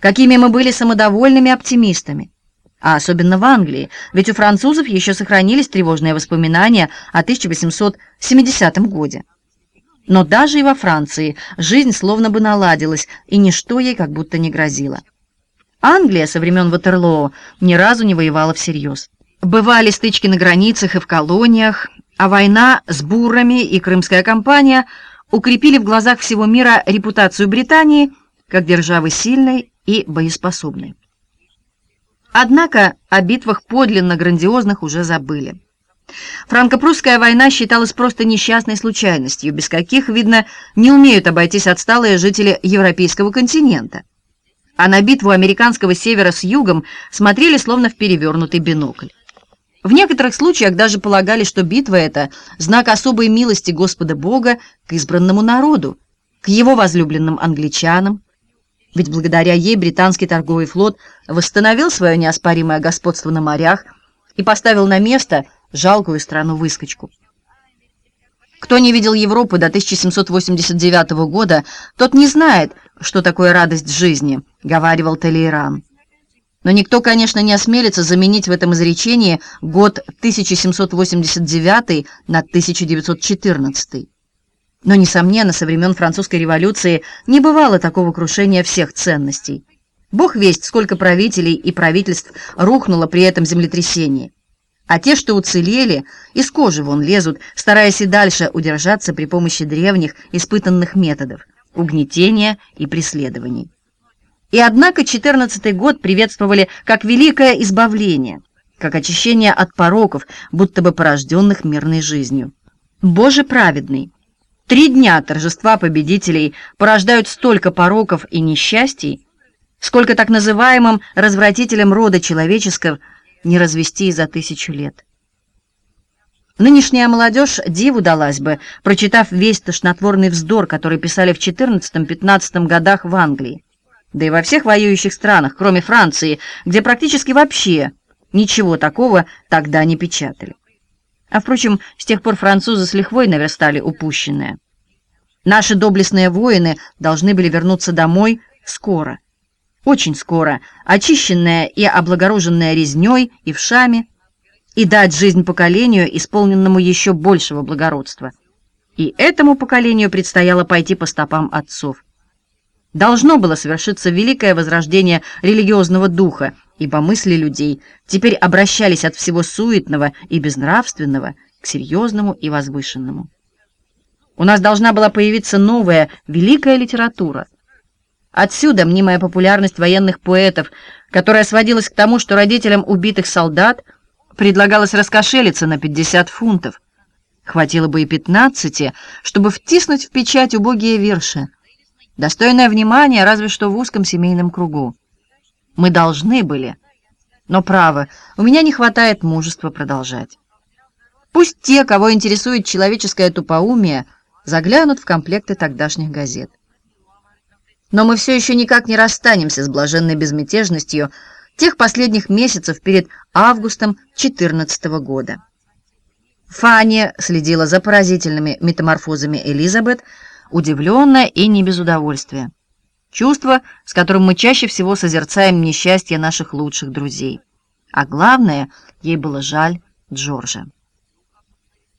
какими мы были самодовольными оптимистами. А особенно в Англии, ведь у французов еще сохранились тревожные воспоминания о 1870 годе. Но даже и во Франции жизнь словно бы наладилась, и ничто ей как будто не грозило. Англия со времен Ватерлоо ни разу не воевала всерьез. Бывали стычки на границах и в колониях, а война с бурами и крымская кампания укрепили в глазах всего мира репутацию Британии как державы сильной и боеспособной. Однако о битвах подлинно грандиозных уже забыли. Франко-прусская война считалась просто несчастной случайностью, без каких, видно, не умеют обойтись отсталые жители европейского континента. А на битву американского севера с югом смотрели словно в перевернутый бинокль. В некоторых случаях даже полагали, что битва эта – знак особой милости Господа Бога к избранному народу, к его возлюбленным англичанам, ведь благодаря ей британский торговый флот восстановил свое неоспоримое господство на морях и поставил на место жалкую страну-выскочку. Кто не видел Европы до 1789 года, тот не знает, что такое радость жизни, говаривал Толейран. Но никто, конечно, не осмелится заменить в этом изречении год 1789 на 1914. Но, несомненно, со времен французской революции не бывало такого крушения всех ценностей. Бог весть, сколько правителей и правительств рухнуло при этом землетрясении. А те, что уцелели, из кожи вон лезут, стараясь и дальше удержаться при помощи древних испытанных методов – угнетения и преследований. И однако 14 год приветствовали как великое избавление, как очищение от пороков, будто бы порожденных мирной жизнью. Боже праведный! Три дня торжества победителей порождают столько пороков и несчастий, сколько так называемым развратителям рода человеческого не развести за тысячу лет. Нынешняя молодежь диву далась бы, прочитав весь тошнотворный вздор, который писали в 14-15 годах в Англии, да и во всех воюющих странах, кроме Франции, где практически вообще ничего такого тогда не печатали. А, впрочем, с тех пор французы с лихвой наверстали упущенное. Наши доблестные воины должны были вернуться домой скоро, очень скоро, очищенная и облагороженная резней и вшами, и дать жизнь поколению, исполненному еще большего благородства. И этому поколению предстояло пойти по стопам отцов. Должно было совершиться великое возрождение религиозного духа, ибо мысли людей теперь обращались от всего суетного и безнравственного к серьезному и возвышенному. У нас должна была появиться новая, великая литература. Отсюда мнимая популярность военных поэтов, которая сводилась к тому, что родителям убитых солдат предлагалось раскошелиться на 50 фунтов. Хватило бы и 15, чтобы втиснуть в печать убогие верши. Достойное внимания разве что в узком семейном кругу. Мы должны были. Но, право, у меня не хватает мужества продолжать. Пусть те, кого интересует человеческое тупоумие, заглянут в комплекты тогдашних газет. Но мы все еще никак не расстанемся с блаженной безмятежностью тех последних месяцев перед августом 14 года. Фанни следила за поразительными метаморфозами Элизабет, удивленно и не без удовольствия. Чувство, с которым мы чаще всего созерцаем несчастье наших лучших друзей. А главное, ей было жаль Джорджа.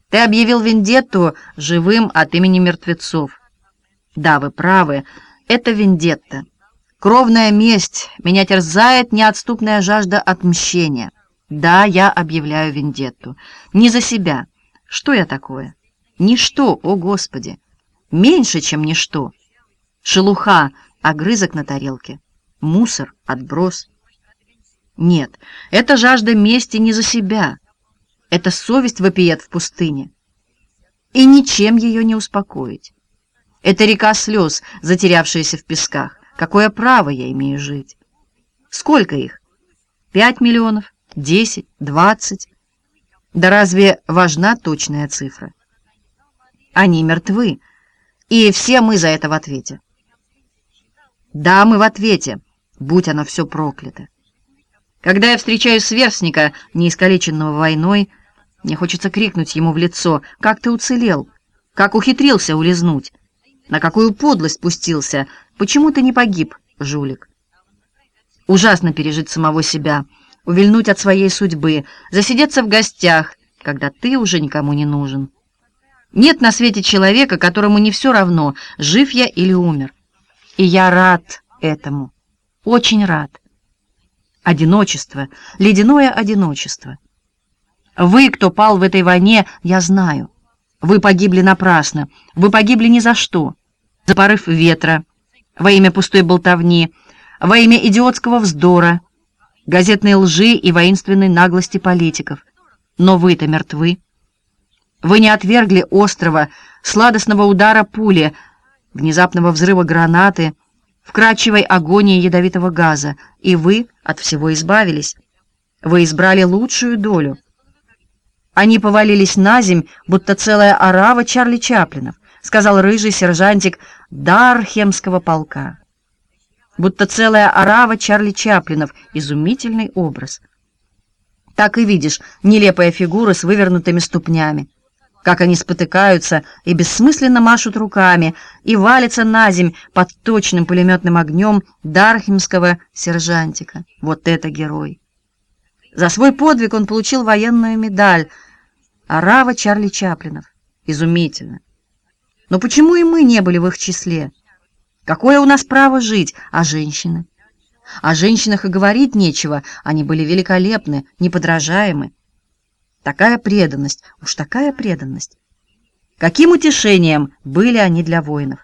Ты объявил вендетту живым от имени мертвецов. Да, вы правы, это вендетта. Кровная месть, меня терзает неотступная жажда отмщения. Да, я объявляю вендетту. Не за себя. Что я такое? Ничто, о Господи! Меньше, чем ничто. Шелуха, огрызок на тарелке. Мусор, отброс. Нет, это жажда мести не за себя. Это совесть вопиет в пустыне. И ничем ее не успокоить. Это река слез, затерявшаяся в песках. Какое право я имею жить? Сколько их? Пять миллионов? Десять? Двадцать? Да разве важна точная цифра? Они мертвы, и все мы за это в ответе. Да, мы в ответе, будь оно все проклято. Когда я встречаю сверстника, неискалеченного войной, мне хочется крикнуть ему в лицо, «Как ты уцелел? Как ухитрился улизнуть? На какую подлость пустился? Почему ты не погиб, жулик?» Ужасно пережить самого себя, увильнуть от своей судьбы, засидеться в гостях, когда ты уже никому не нужен. Нет на свете человека, которому не все равно, жив я или умер. И я рад этому, очень рад. Одиночество, ледяное одиночество. Вы, кто пал в этой войне, я знаю. Вы погибли напрасно, вы погибли ни за что. За порыв ветра, во имя пустой болтовни, во имя идиотского вздора, газетной лжи и воинственной наглости политиков. Но вы-то мертвы. Вы не отвергли острого, сладостного удара пули, внезапного взрыва гранаты, вкрадчивой агонии ядовитого газа, и вы от всего избавились. Вы избрали лучшую долю. Они повалились на земь, будто целая орава Чарли Чаплинов, сказал рыжий сержантик Дархемского полка. Будто целая орава Чарли Чаплинов, изумительный образ. Так и видишь нелепая фигура с вывернутыми ступнями как они спотыкаются и бессмысленно машут руками и валятся на земь под точным пулеметным огнем дархимского сержантика. Вот это герой! За свой подвиг он получил военную медаль Арава Чарли Чаплинов. Изумительно! Но почему и мы не были в их числе? Какое у нас право жить, а женщины? О женщинах и говорить нечего, они были великолепны, неподражаемы. Такая преданность, уж такая преданность. Каким утешением были они для воинов?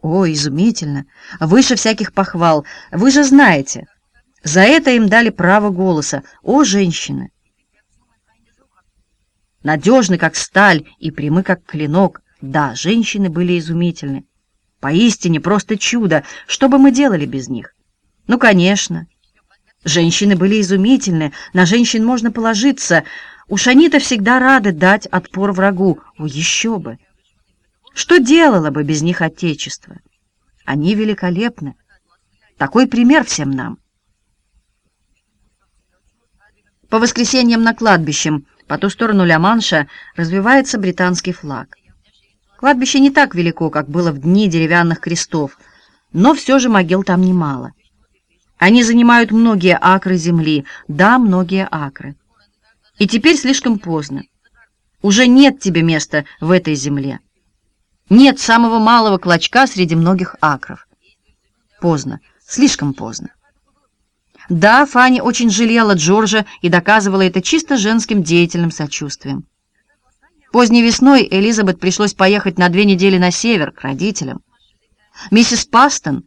О, изумительно! Выше всяких похвал. Вы же знаете. За это им дали право голоса. О, женщины! Надежны, как сталь, и прямы, как клинок. Да, женщины были изумительны. Поистине просто чудо. Что бы мы делали без них? Ну, конечно. Женщины были изумительны. На женщин можно положиться. Уж они-то всегда рады дать отпор врагу. О, еще бы! Что делало бы без них Отечество? Они великолепны. Такой пример всем нам. По воскресеньям на кладбищем по ту сторону Ля-Манша развивается британский флаг. Кладбище не так велико, как было в дни деревянных крестов, но все же могил там немало. Они занимают многие акры земли, да, многие акры. И теперь слишком поздно. Уже нет тебе места в этой земле. Нет самого малого клочка среди многих акров. Поздно, слишком поздно. Да, Фанни очень жалела Джорджа и доказывала это чисто женским деятельным сочувствием. Поздней весной Элизабет пришлось поехать на две недели на север, к родителям. Миссис Пастон,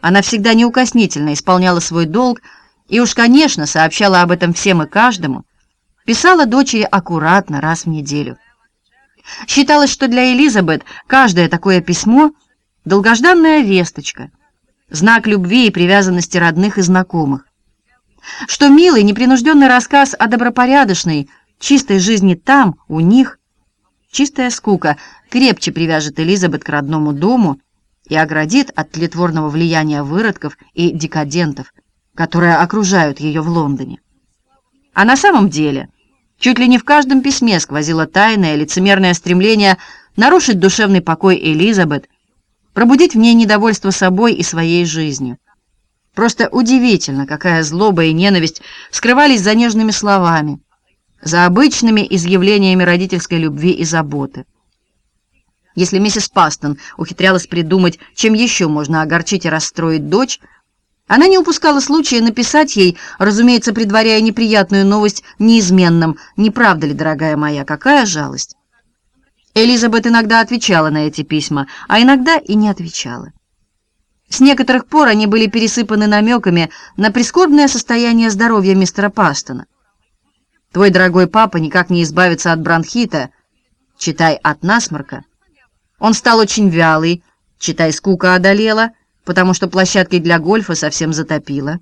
она всегда неукоснительно исполняла свой долг и уж, конечно, сообщала об этом всем и каждому, Писала дочери аккуратно, раз в неделю. Считалось, что для Элизабет каждое такое письмо — долгожданная весточка, знак любви и привязанности родных и знакомых. Что милый, непринужденный рассказ о добропорядочной, чистой жизни там, у них, чистая скука, крепче привяжет Элизабет к родному дому и оградит от тлетворного влияния выродков и декадентов, которые окружают ее в Лондоне. А на самом деле чуть ли не в каждом письме сквозило тайное лицемерное стремление нарушить душевный покой Элизабет, пробудить в ней недовольство собой и своей жизнью. Просто удивительно, какая злоба и ненависть скрывались за нежными словами, за обычными изъявлениями родительской любви и заботы. Если миссис Пастон ухитрялась придумать, чем еще можно огорчить и расстроить дочь, Она не упускала случая написать ей, разумеется, предваряя неприятную новость неизменным. «Не правда ли, дорогая моя, какая жалость?» Элизабет иногда отвечала на эти письма, а иногда и не отвечала. С некоторых пор они были пересыпаны намеками на прискорбное состояние здоровья мистера Пастона. «Твой дорогой папа никак не избавится от бронхита», читай «от насморка». Он стал очень вялый, читай «скука одолела», потому что площадки для гольфа совсем затопило.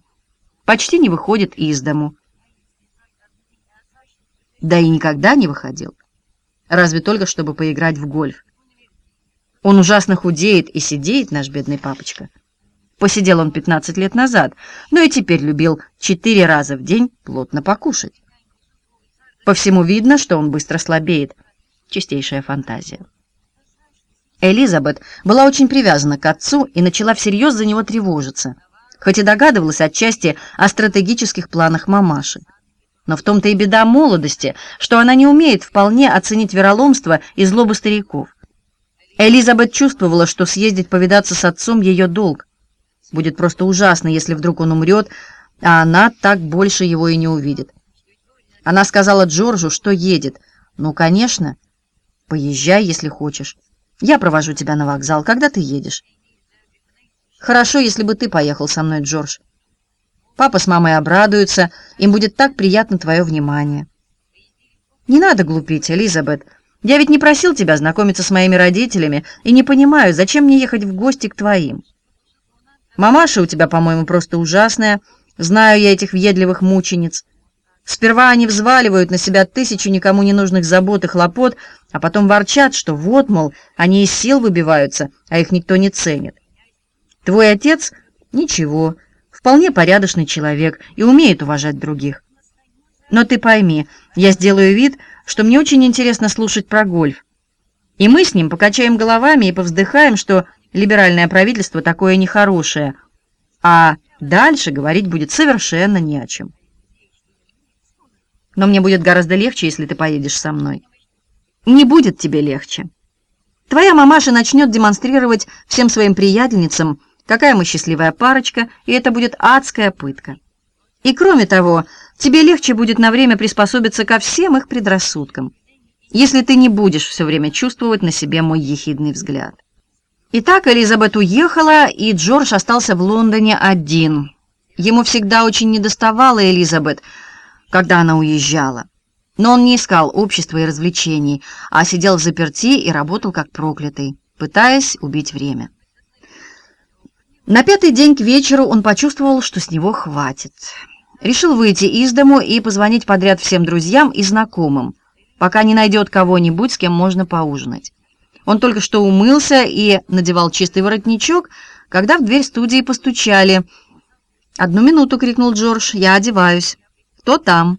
Почти не выходит из дому. Да и никогда не выходил. Разве только, чтобы поиграть в гольф. Он ужасно худеет и сидеет, наш бедный папочка. Посидел он 15 лет назад, но и теперь любил четыре раза в день плотно покушать. По всему видно, что он быстро слабеет. Чистейшая фантазия. Элизабет была очень привязана к отцу и начала всерьез за него тревожиться, хоть и догадывалась отчасти о стратегических планах мамаши. Но в том-то и беда молодости, что она не умеет вполне оценить вероломство и злобу стариков. Элизабет чувствовала, что съездить повидаться с отцом ее долг. Будет просто ужасно, если вдруг он умрет, а она так больше его и не увидит. Она сказала Джорджу, что едет. «Ну, конечно, поезжай, если хочешь». Я провожу тебя на вокзал, когда ты едешь. Хорошо, если бы ты поехал со мной, Джордж. Папа с мамой обрадуются, им будет так приятно твое внимание. Не надо глупить, Элизабет. Я ведь не просил тебя знакомиться с моими родителями и не понимаю, зачем мне ехать в гости к твоим. Мамаша у тебя, по-моему, просто ужасная. Знаю я этих въедливых мучениц. Сперва они взваливают на себя тысячу никому не нужных забот и хлопот, а потом ворчат, что вот, мол, они из сил выбиваются, а их никто не ценит. Твой отец — ничего, вполне порядочный человек и умеет уважать других. Но ты пойми, я сделаю вид, что мне очень интересно слушать про гольф. И мы с ним покачаем головами и повздыхаем, что либеральное правительство такое нехорошее, а дальше говорить будет совершенно не о чем. Но мне будет гораздо легче, если ты поедешь со мной. Не будет тебе легче. Твоя мамаша начнет демонстрировать всем своим приятельницам, какая мы счастливая парочка, и это будет адская пытка. И кроме того, тебе легче будет на время приспособиться ко всем их предрассудкам, если ты не будешь все время чувствовать на себе мой ехидный взгляд. Итак, Элизабет уехала, и Джордж остался в Лондоне один. Ему всегда очень недоставало Элизабет, когда она уезжала. Но он не искал общества и развлечений, а сидел в заперти и работал как проклятый, пытаясь убить время. На пятый день к вечеру он почувствовал, что с него хватит. Решил выйти из дому и позвонить подряд всем друзьям и знакомым, пока не найдет кого-нибудь, с кем можно поужинать. Он только что умылся и надевал чистый воротничок, когда в дверь студии постучали. «Одну минуту!» — крикнул Джордж. «Я одеваюсь». «Кто там?»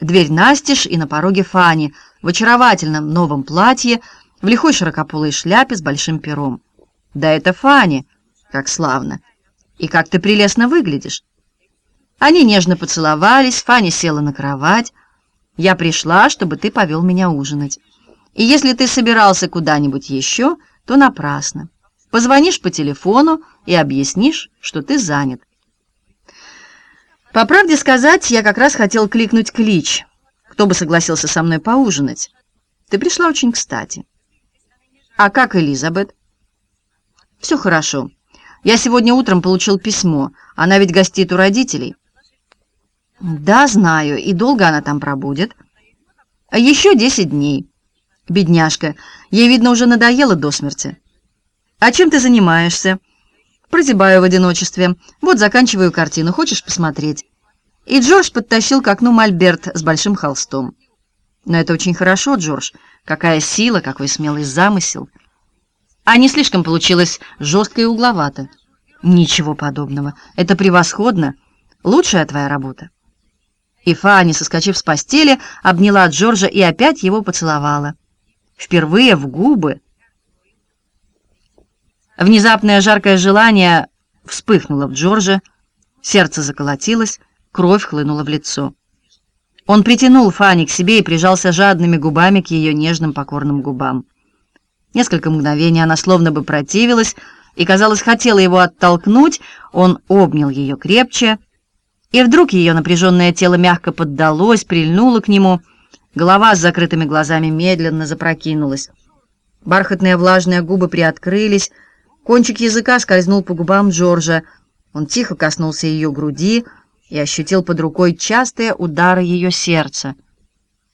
Дверь настежь, и на пороге Фани в очаровательном новом платье, в лихой широкополой шляпе с большим пером. «Да это Фани! Как славно! И как ты прелестно выглядишь!» Они нежно поцеловались, Фаня села на кровать. «Я пришла, чтобы ты повел меня ужинать. И если ты собирался куда-нибудь еще, то напрасно. Позвонишь по телефону и объяснишь, что ты занят. По правде сказать, я как раз хотел кликнуть клич, кто бы согласился со мной поужинать. Ты пришла очень кстати. А как Элизабет? Все хорошо. Я сегодня утром получил письмо. Она ведь гостит у родителей. Да, знаю. И долго она там пробудет? Еще десять дней. Бедняжка. Ей, видно, уже надоело до смерти. А чем ты занимаешься? Прозябаю в одиночестве. Вот заканчиваю картину. Хочешь посмотреть?» И Джордж подтащил к окну мольберт с большим холстом. «Но это очень хорошо, Джордж. Какая сила, какой смелый замысел!» А не слишком получилось жестко и угловато. «Ничего подобного. Это превосходно. Лучшая твоя работа». И Фанни, соскочив с постели, обняла Джорджа и опять его поцеловала. Впервые в губы. Внезапное жаркое желание вспыхнуло в Джорджа, сердце заколотилось, кровь хлынула в лицо. Он притянул Фанни к себе и прижался жадными губами к ее нежным покорным губам. Несколько мгновений она словно бы противилась, и, казалось, хотела его оттолкнуть, он обнял ее крепче, и вдруг ее напряженное тело мягко поддалось, прильнуло к нему, голова с закрытыми глазами медленно запрокинулась. Бархатные влажные губы приоткрылись, кончик языка скользнул по губам Джорджа, он тихо коснулся ее груди и ощутил под рукой частые удары ее сердца.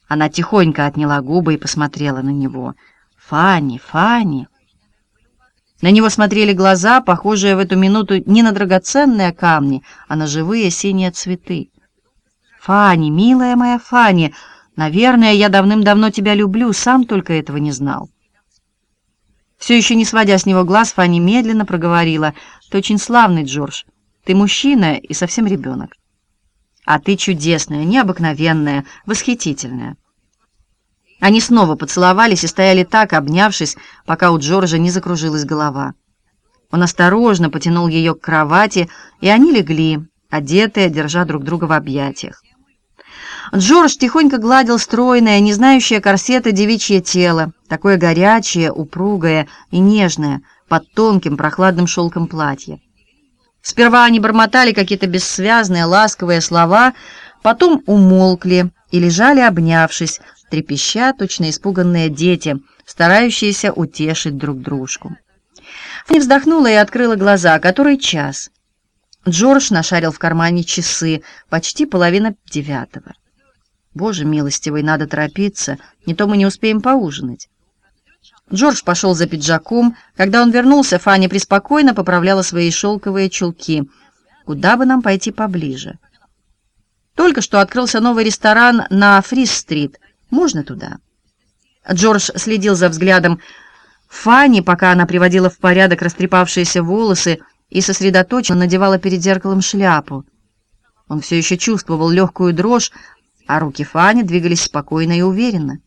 Она тихонько отняла губы и посмотрела на него. «Фанни, Фанни!» На него смотрели глаза, похожие в эту минуту не на драгоценные камни, а на живые синие цветы. «Фанни, милая моя Фанни, наверное, я давным-давно тебя люблю, сам только этого не знал». Все еще не сводя с него глаз, Фанни медленно проговорила. «Ты очень славный, Джордж. Ты мужчина и совсем ребенок. А ты чудесная, необыкновенная, восхитительная». Они снова поцеловались и стояли так, обнявшись, пока у Джорджа не закружилась голова. Он осторожно потянул ее к кровати, и они легли, одетые, держа друг друга в объятиях. Джордж тихонько гладил стройное, не знающее корсета девичье тело, такое горячее, упругое и нежное, под тонким прохладным шелком платья. Сперва они бормотали какие-то бессвязные, ласковые слова, потом умолкли и лежали, обнявшись, трепеща, точно испуганные дети, старающиеся утешить друг дружку. Фанни вздохнула и открыла глаза. Который час? Джордж нашарил в кармане часы. Почти половина девятого. Боже милостивый, надо торопиться, не то мы не успеем поужинать. Джордж пошел за пиджаком. Когда он вернулся, Фанни преспокойно поправляла свои шелковые чулки. Куда бы нам пойти поближе? Только что открылся новый ресторан на Фрис-стрит. Можно туда?» Джордж следил за взглядом Фанни, пока она приводила в порядок растрепавшиеся волосы и сосредоточенно надевала перед зеркалом шляпу. Он все еще чувствовал легкую дрожь, а руки Фанни двигались спокойно и уверенно.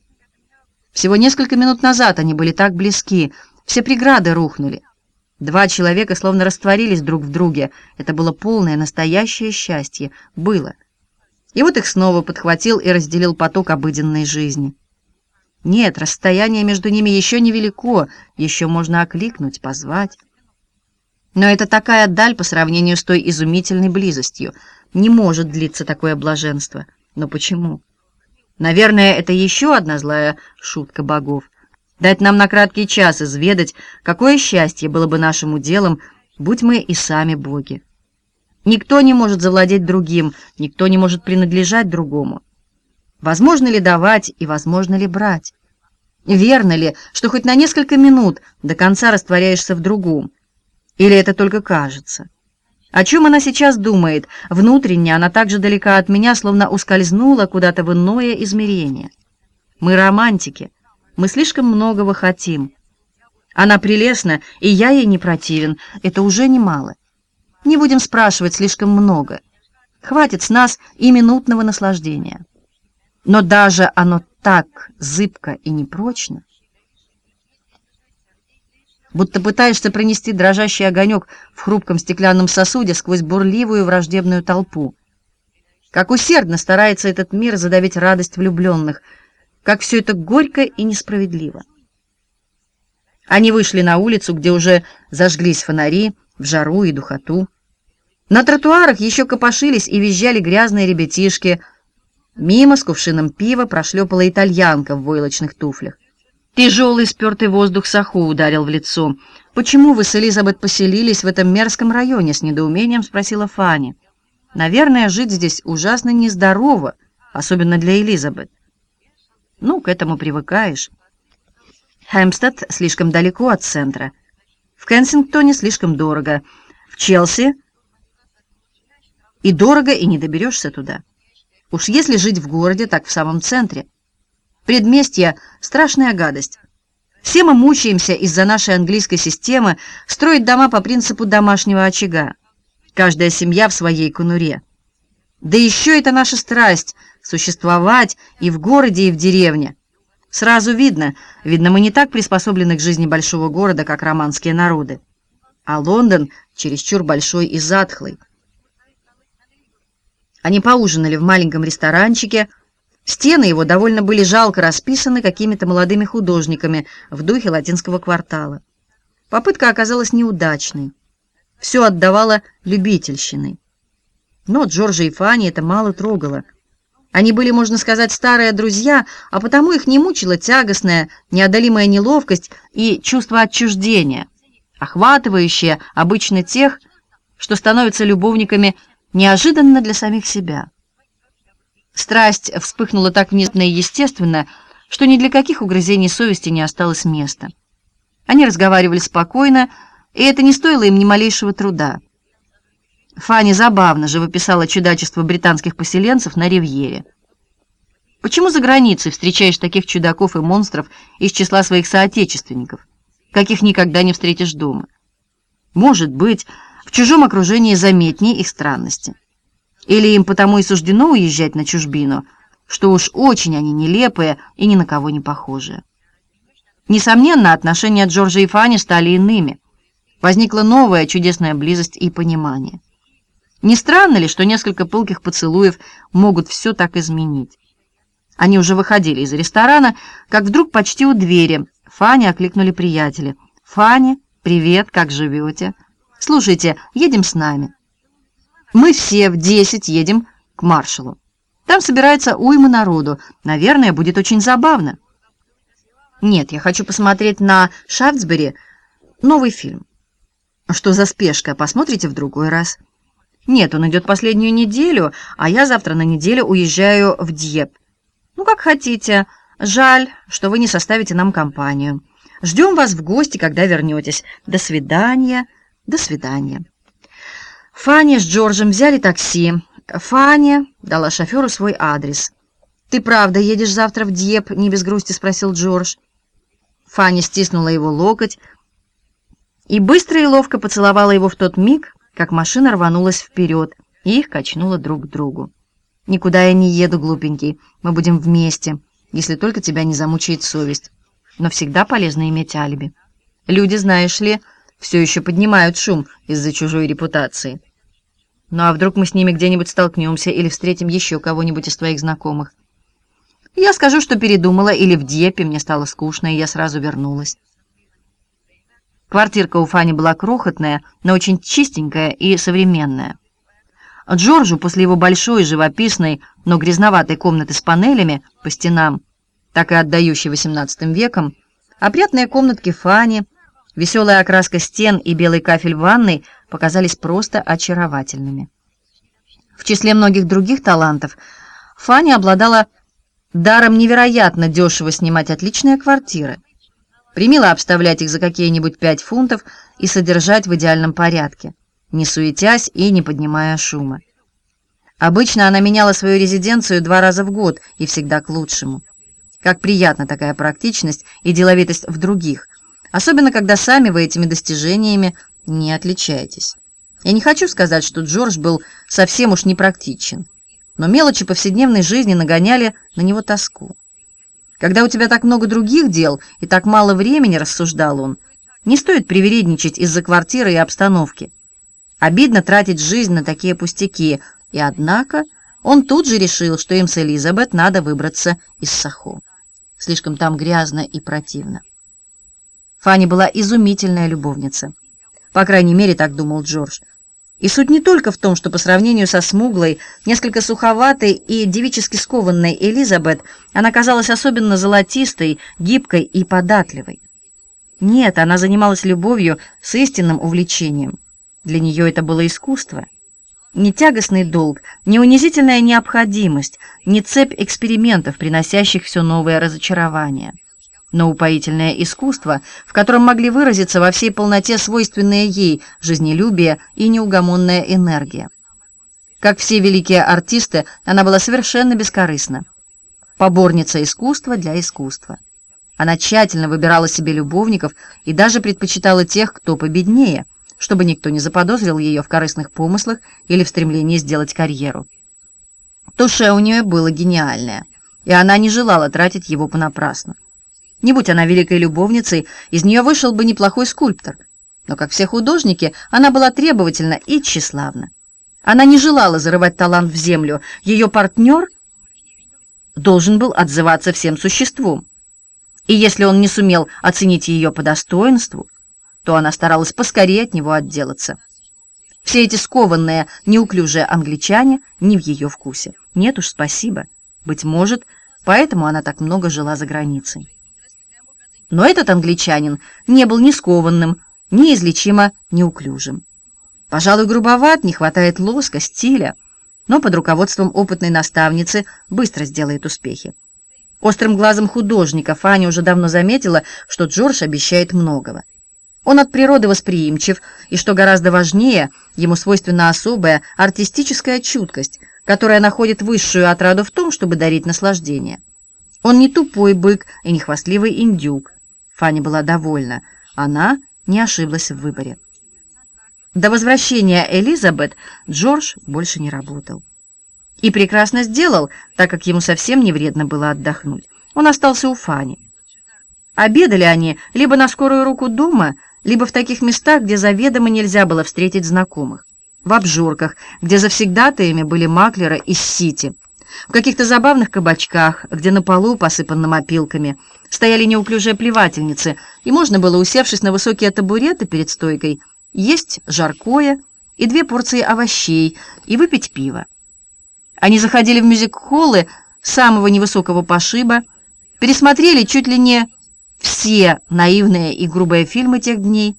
Всего несколько минут назад они были так близки, все преграды рухнули. Два человека словно растворились друг в друге. Это было полное, настоящее счастье. Было. И вот их снова подхватил и разделил поток обыденной жизни. Нет, расстояние между ними еще невелико, еще можно окликнуть, позвать. Но это такая даль по сравнению с той изумительной близостью. Не может длиться такое блаженство. Но почему? Наверное, это еще одна злая шутка богов. Дать нам на краткий час изведать, какое счастье было бы нашим делом, будь мы и сами боги. Никто не может завладеть другим, никто не может принадлежать другому. Возможно ли давать и возможно ли брать? Верно ли, что хоть на несколько минут до конца растворяешься в другом? Или это только кажется? О чем она сейчас думает? Внутренне она так же далека от меня, словно ускользнула куда-то в иное измерение. Мы романтики, мы слишком многого хотим. Она прелестна, и я ей не противен, это уже немало. Не будем спрашивать слишком много. Хватит с нас и минутного наслаждения. Но даже оно так зыбко и непрочно, будто пытаешься пронести дрожащий огонек в хрупком стеклянном сосуде сквозь бурливую враждебную толпу. Как усердно старается этот мир задавить радость влюбленных, как все это горько и несправедливо. Они вышли на улицу, где уже зажглись фонари, в жару и духоту. На тротуарах еще копошились и визжали грязные ребятишки. Мимо с кувшином пива прошлепала итальянка в войлочных туфлях. Тяжелый спертый воздух Саху ударил в лицо. «Почему вы с Элизабет поселились в этом мерзком районе?» — с недоумением спросила Фанни. «Наверное, жить здесь ужасно нездорово, особенно для Элизабет». «Ну, к этому привыкаешь». Хэмпстед слишком далеко от центра. В Кенсингтоне слишком дорого. В Челси и дорого, и не доберешься туда. Уж если жить в городе, так в самом центре. Предместье — страшная гадость. Все мы мучаемся из-за нашей английской системы строить дома по принципу домашнего очага. Каждая семья в своей конуре. Да еще это наша страсть — существовать и в городе, и в деревне. Сразу видно, видно, мы не так приспособлены к жизни большого города, как романские народы. А Лондон чересчур большой и затхлый. Они поужинали в маленьком ресторанчике. Стены его довольно были жалко расписаны какими-то молодыми художниками в духе латинского квартала. Попытка оказалась неудачной. Все отдавало любительщиной. Но Джорджа и Фанни это мало трогало. Они были, можно сказать, старые друзья, а потому их не мучила тягостная, неодолимая неловкость и чувство отчуждения, охватывающее обычно тех, что становятся любовниками неожиданно для самих себя. Страсть вспыхнула так внезапно и естественно, что ни для каких угрызений совести не осталось места. Они разговаривали спокойно, и это не стоило им ни малейшего труда. Фанни забавно живописала чудачество британских поселенцев на Ривьере. Почему за границей встречаешь таких чудаков и монстров из числа своих соотечественников, каких никогда не встретишь дома? Может быть, в чужом окружении заметнее их странности. Или им потому и суждено уезжать на чужбину, что уж очень они нелепые и ни на кого не похожие. Несомненно, отношения Джорджа и Фанни стали иными. Возникла новая чудесная близость и понимание. Не странно ли, что несколько пылких поцелуев могут все так изменить? Они уже выходили из ресторана, как вдруг почти у двери Фанни окликнули приятели. «Фанни, привет, как живете? Слушайте, едем с нами». Мы все в десять едем к маршалу. Там собирается уйма народу. Наверное, будет очень забавно. Нет, я хочу посмотреть на Шафтсбери новый фильм. Что за спешка? Посмотрите в другой раз. Нет, он идет последнюю неделю, а я завтра на неделю уезжаю в Дьеп. Ну, как хотите. Жаль, что вы не составите нам компанию. Ждем вас в гости, когда вернетесь. До свидания. До свидания. Фанни с Джорджем взяли такси. Фанни дала шоферу свой адрес. «Ты правда едешь завтра в Дьеп?» — не без грусти спросил Джордж. Фанни стиснула его локоть и быстро и ловко поцеловала его в тот миг, как машина рванулась вперед, и их качнула друг к другу. «Никуда я не еду, глупенький. Мы будем вместе, если только тебя не замучает совесть. Но всегда полезно иметь алиби. Люди, знаешь ли, все еще поднимают шум из-за чужой репутации». Ну а вдруг мы с ними где-нибудь столкнемся или встретим еще кого-нибудь из твоих знакомых? Я скажу, что передумала, или в Депе мне стало скучно, и я сразу вернулась. Квартирка у Фани была крохотная, но очень чистенькая и современная. Джорджу после его большой, живописной, но грязноватой комнаты с панелями по стенам, так и отдающей XVIII веком, опрятные комнатки Фани, веселая окраска стен и белый кафель ванной — показались просто очаровательными. В числе многих других талантов Фанни обладала даром невероятно дешево снимать отличные квартиры, примила обставлять их за какие-нибудь пять фунтов и содержать в идеальном порядке, не суетясь и не поднимая шума. Обычно она меняла свою резиденцию два раза в год и всегда к лучшему. Как приятна такая практичность и деловитость в других, особенно когда сами вы этими достижениями не отличаетесь. Я не хочу сказать, что Джордж был совсем уж непрактичен, но мелочи повседневной жизни нагоняли на него тоску. Когда у тебя так много других дел и так мало времени, рассуждал он, не стоит привередничать из-за квартиры и обстановки. Обидно тратить жизнь на такие пустяки, и однако он тут же решил, что им с Элизабет надо выбраться из Сахо. Слишком там грязно и противно. Фанни была изумительная любовница. По крайней мере, так думал Джордж. И суть не только в том, что по сравнению со смуглой, несколько суховатой и девически скованной Элизабет она казалась особенно золотистой, гибкой и податливой. Нет, она занималась любовью с истинным увлечением. Для нее это было искусство. Не тягостный долг, не унизительная необходимость, не цепь экспериментов, приносящих все новые разочарования но упоительное искусство, в котором могли выразиться во всей полноте свойственные ей жизнелюбие и неугомонная энергия. Как все великие артисты, она была совершенно бескорыстна. Поборница искусства для искусства. Она тщательно выбирала себе любовников и даже предпочитала тех, кто победнее, чтобы никто не заподозрил ее в корыстных помыслах или в стремлении сделать карьеру. Туше у нее было гениальное, и она не желала тратить его понапрасну. Не будь она великой любовницей, из нее вышел бы неплохой скульптор. Но, как все художники, она была требовательна и тщеславна. Она не желала зарывать талант в землю. Ее партнер должен был отзываться всем существом. И если он не сумел оценить ее по достоинству, то она старалась поскорее от него отделаться. Все эти скованные, неуклюжие англичане не в ее вкусе. Нет уж, спасибо. Быть может, поэтому она так много жила за границей. Но этот англичанин не был ни скованным, ни излечимо неуклюжим. Пожалуй, грубоват, не хватает лоска, стиля, но под руководством опытной наставницы быстро сделает успехи. Острым глазом художника Фаня уже давно заметила, что Джордж обещает многого. Он от природы восприимчив, и, что гораздо важнее, ему свойственна особая артистическая чуткость, которая находит высшую отраду в том, чтобы дарить наслаждение. Он не тупой бык и не хвастливый индюк. Фаня была довольна. Она не ошиблась в выборе. До возвращения Элизабет Джордж больше не работал. И прекрасно сделал, так как ему совсем не вредно было отдохнуть. Он остался у Фани. Обедали они либо на скорую руку дома, либо в таких местах, где заведомо нельзя было встретить знакомых. В обжорках, где завсегдатаями были маклеры из Сити. В каких-то забавных кабачках, где на полу, посыпанном опилками, стояли неуклюжие плевательницы, и можно было, усевшись на высокие табуреты перед стойкой, есть жаркое и две порции овощей и выпить пиво. Они заходили в мюзик-холлы самого невысокого пошиба, пересмотрели чуть ли не все наивные и грубые фильмы тех дней.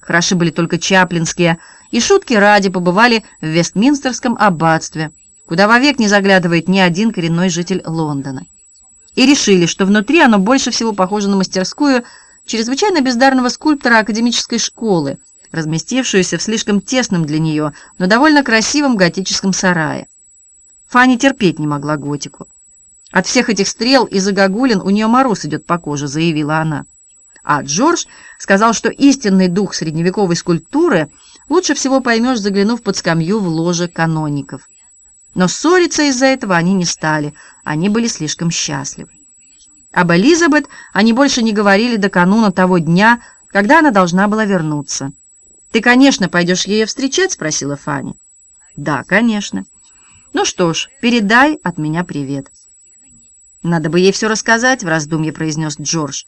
Хороши были только чаплинские, и шутки ради побывали в Вестминстерском аббатстве, куда вовек не заглядывает ни один коренной житель Лондона. И решили, что внутри оно больше всего похоже на мастерскую чрезвычайно бездарного скульптора академической школы, разместившуюся в слишком тесном для нее, но довольно красивом готическом сарае. Фанни терпеть не могла готику. От всех этих стрел и загогулин у нее мороз идет по коже, заявила она. А Джордж сказал, что истинный дух средневековой скульптуры лучше всего поймешь, заглянув под скамью в ложе каноников. Но ссориться из-за этого они не стали, они были слишком счастливы. Об Элизабет они больше не говорили до кануна того дня, когда она должна была вернуться. «Ты, конечно, пойдешь ее встречать?» — спросила Фанни. «Да, конечно». «Ну что ж, передай от меня привет». «Надо бы ей все рассказать», — в раздумье произнес Джордж.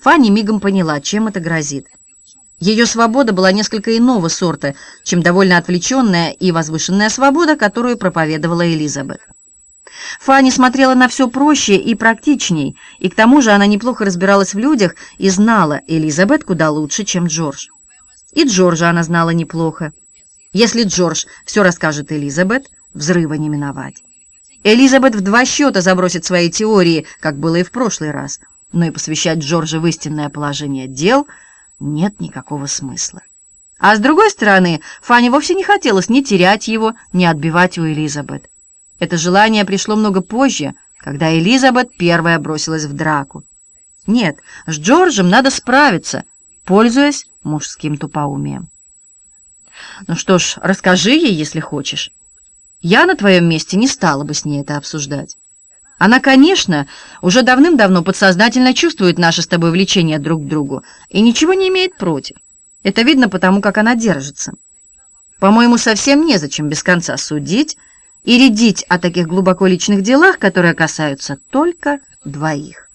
Фанни мигом поняла, чем это грозит. Ее свобода была несколько иного сорта, чем довольно отвлеченная и возвышенная свобода, которую проповедовала Элизабет. Фанни смотрела на все проще и практичней, и к тому же она неплохо разбиралась в людях и знала Элизабет куда лучше, чем Джордж. И Джорджа она знала неплохо. Если Джордж все расскажет Элизабет, взрыва не миновать. Элизабет в два счета забросит свои теории, как было и в прошлый раз, но и посвящать Джорджа в истинное положение дел нет никакого смысла. А с другой стороны, Фанни вовсе не хотелось ни терять его, ни отбивать у Элизабет. Это желание пришло много позже, когда Элизабет первая бросилась в драку. Нет, с Джорджем надо справиться, пользуясь мужским тупоумием. Ну что ж, расскажи ей, если хочешь. Я на твоем месте не стала бы с ней это обсуждать. Она, конечно, уже давным-давно подсознательно чувствует наше с тобой влечение друг к другу и ничего не имеет против. Это видно потому, как она держится. По-моему, совсем незачем без конца судить и рядить о таких глубоко личных делах, которые касаются только двоих.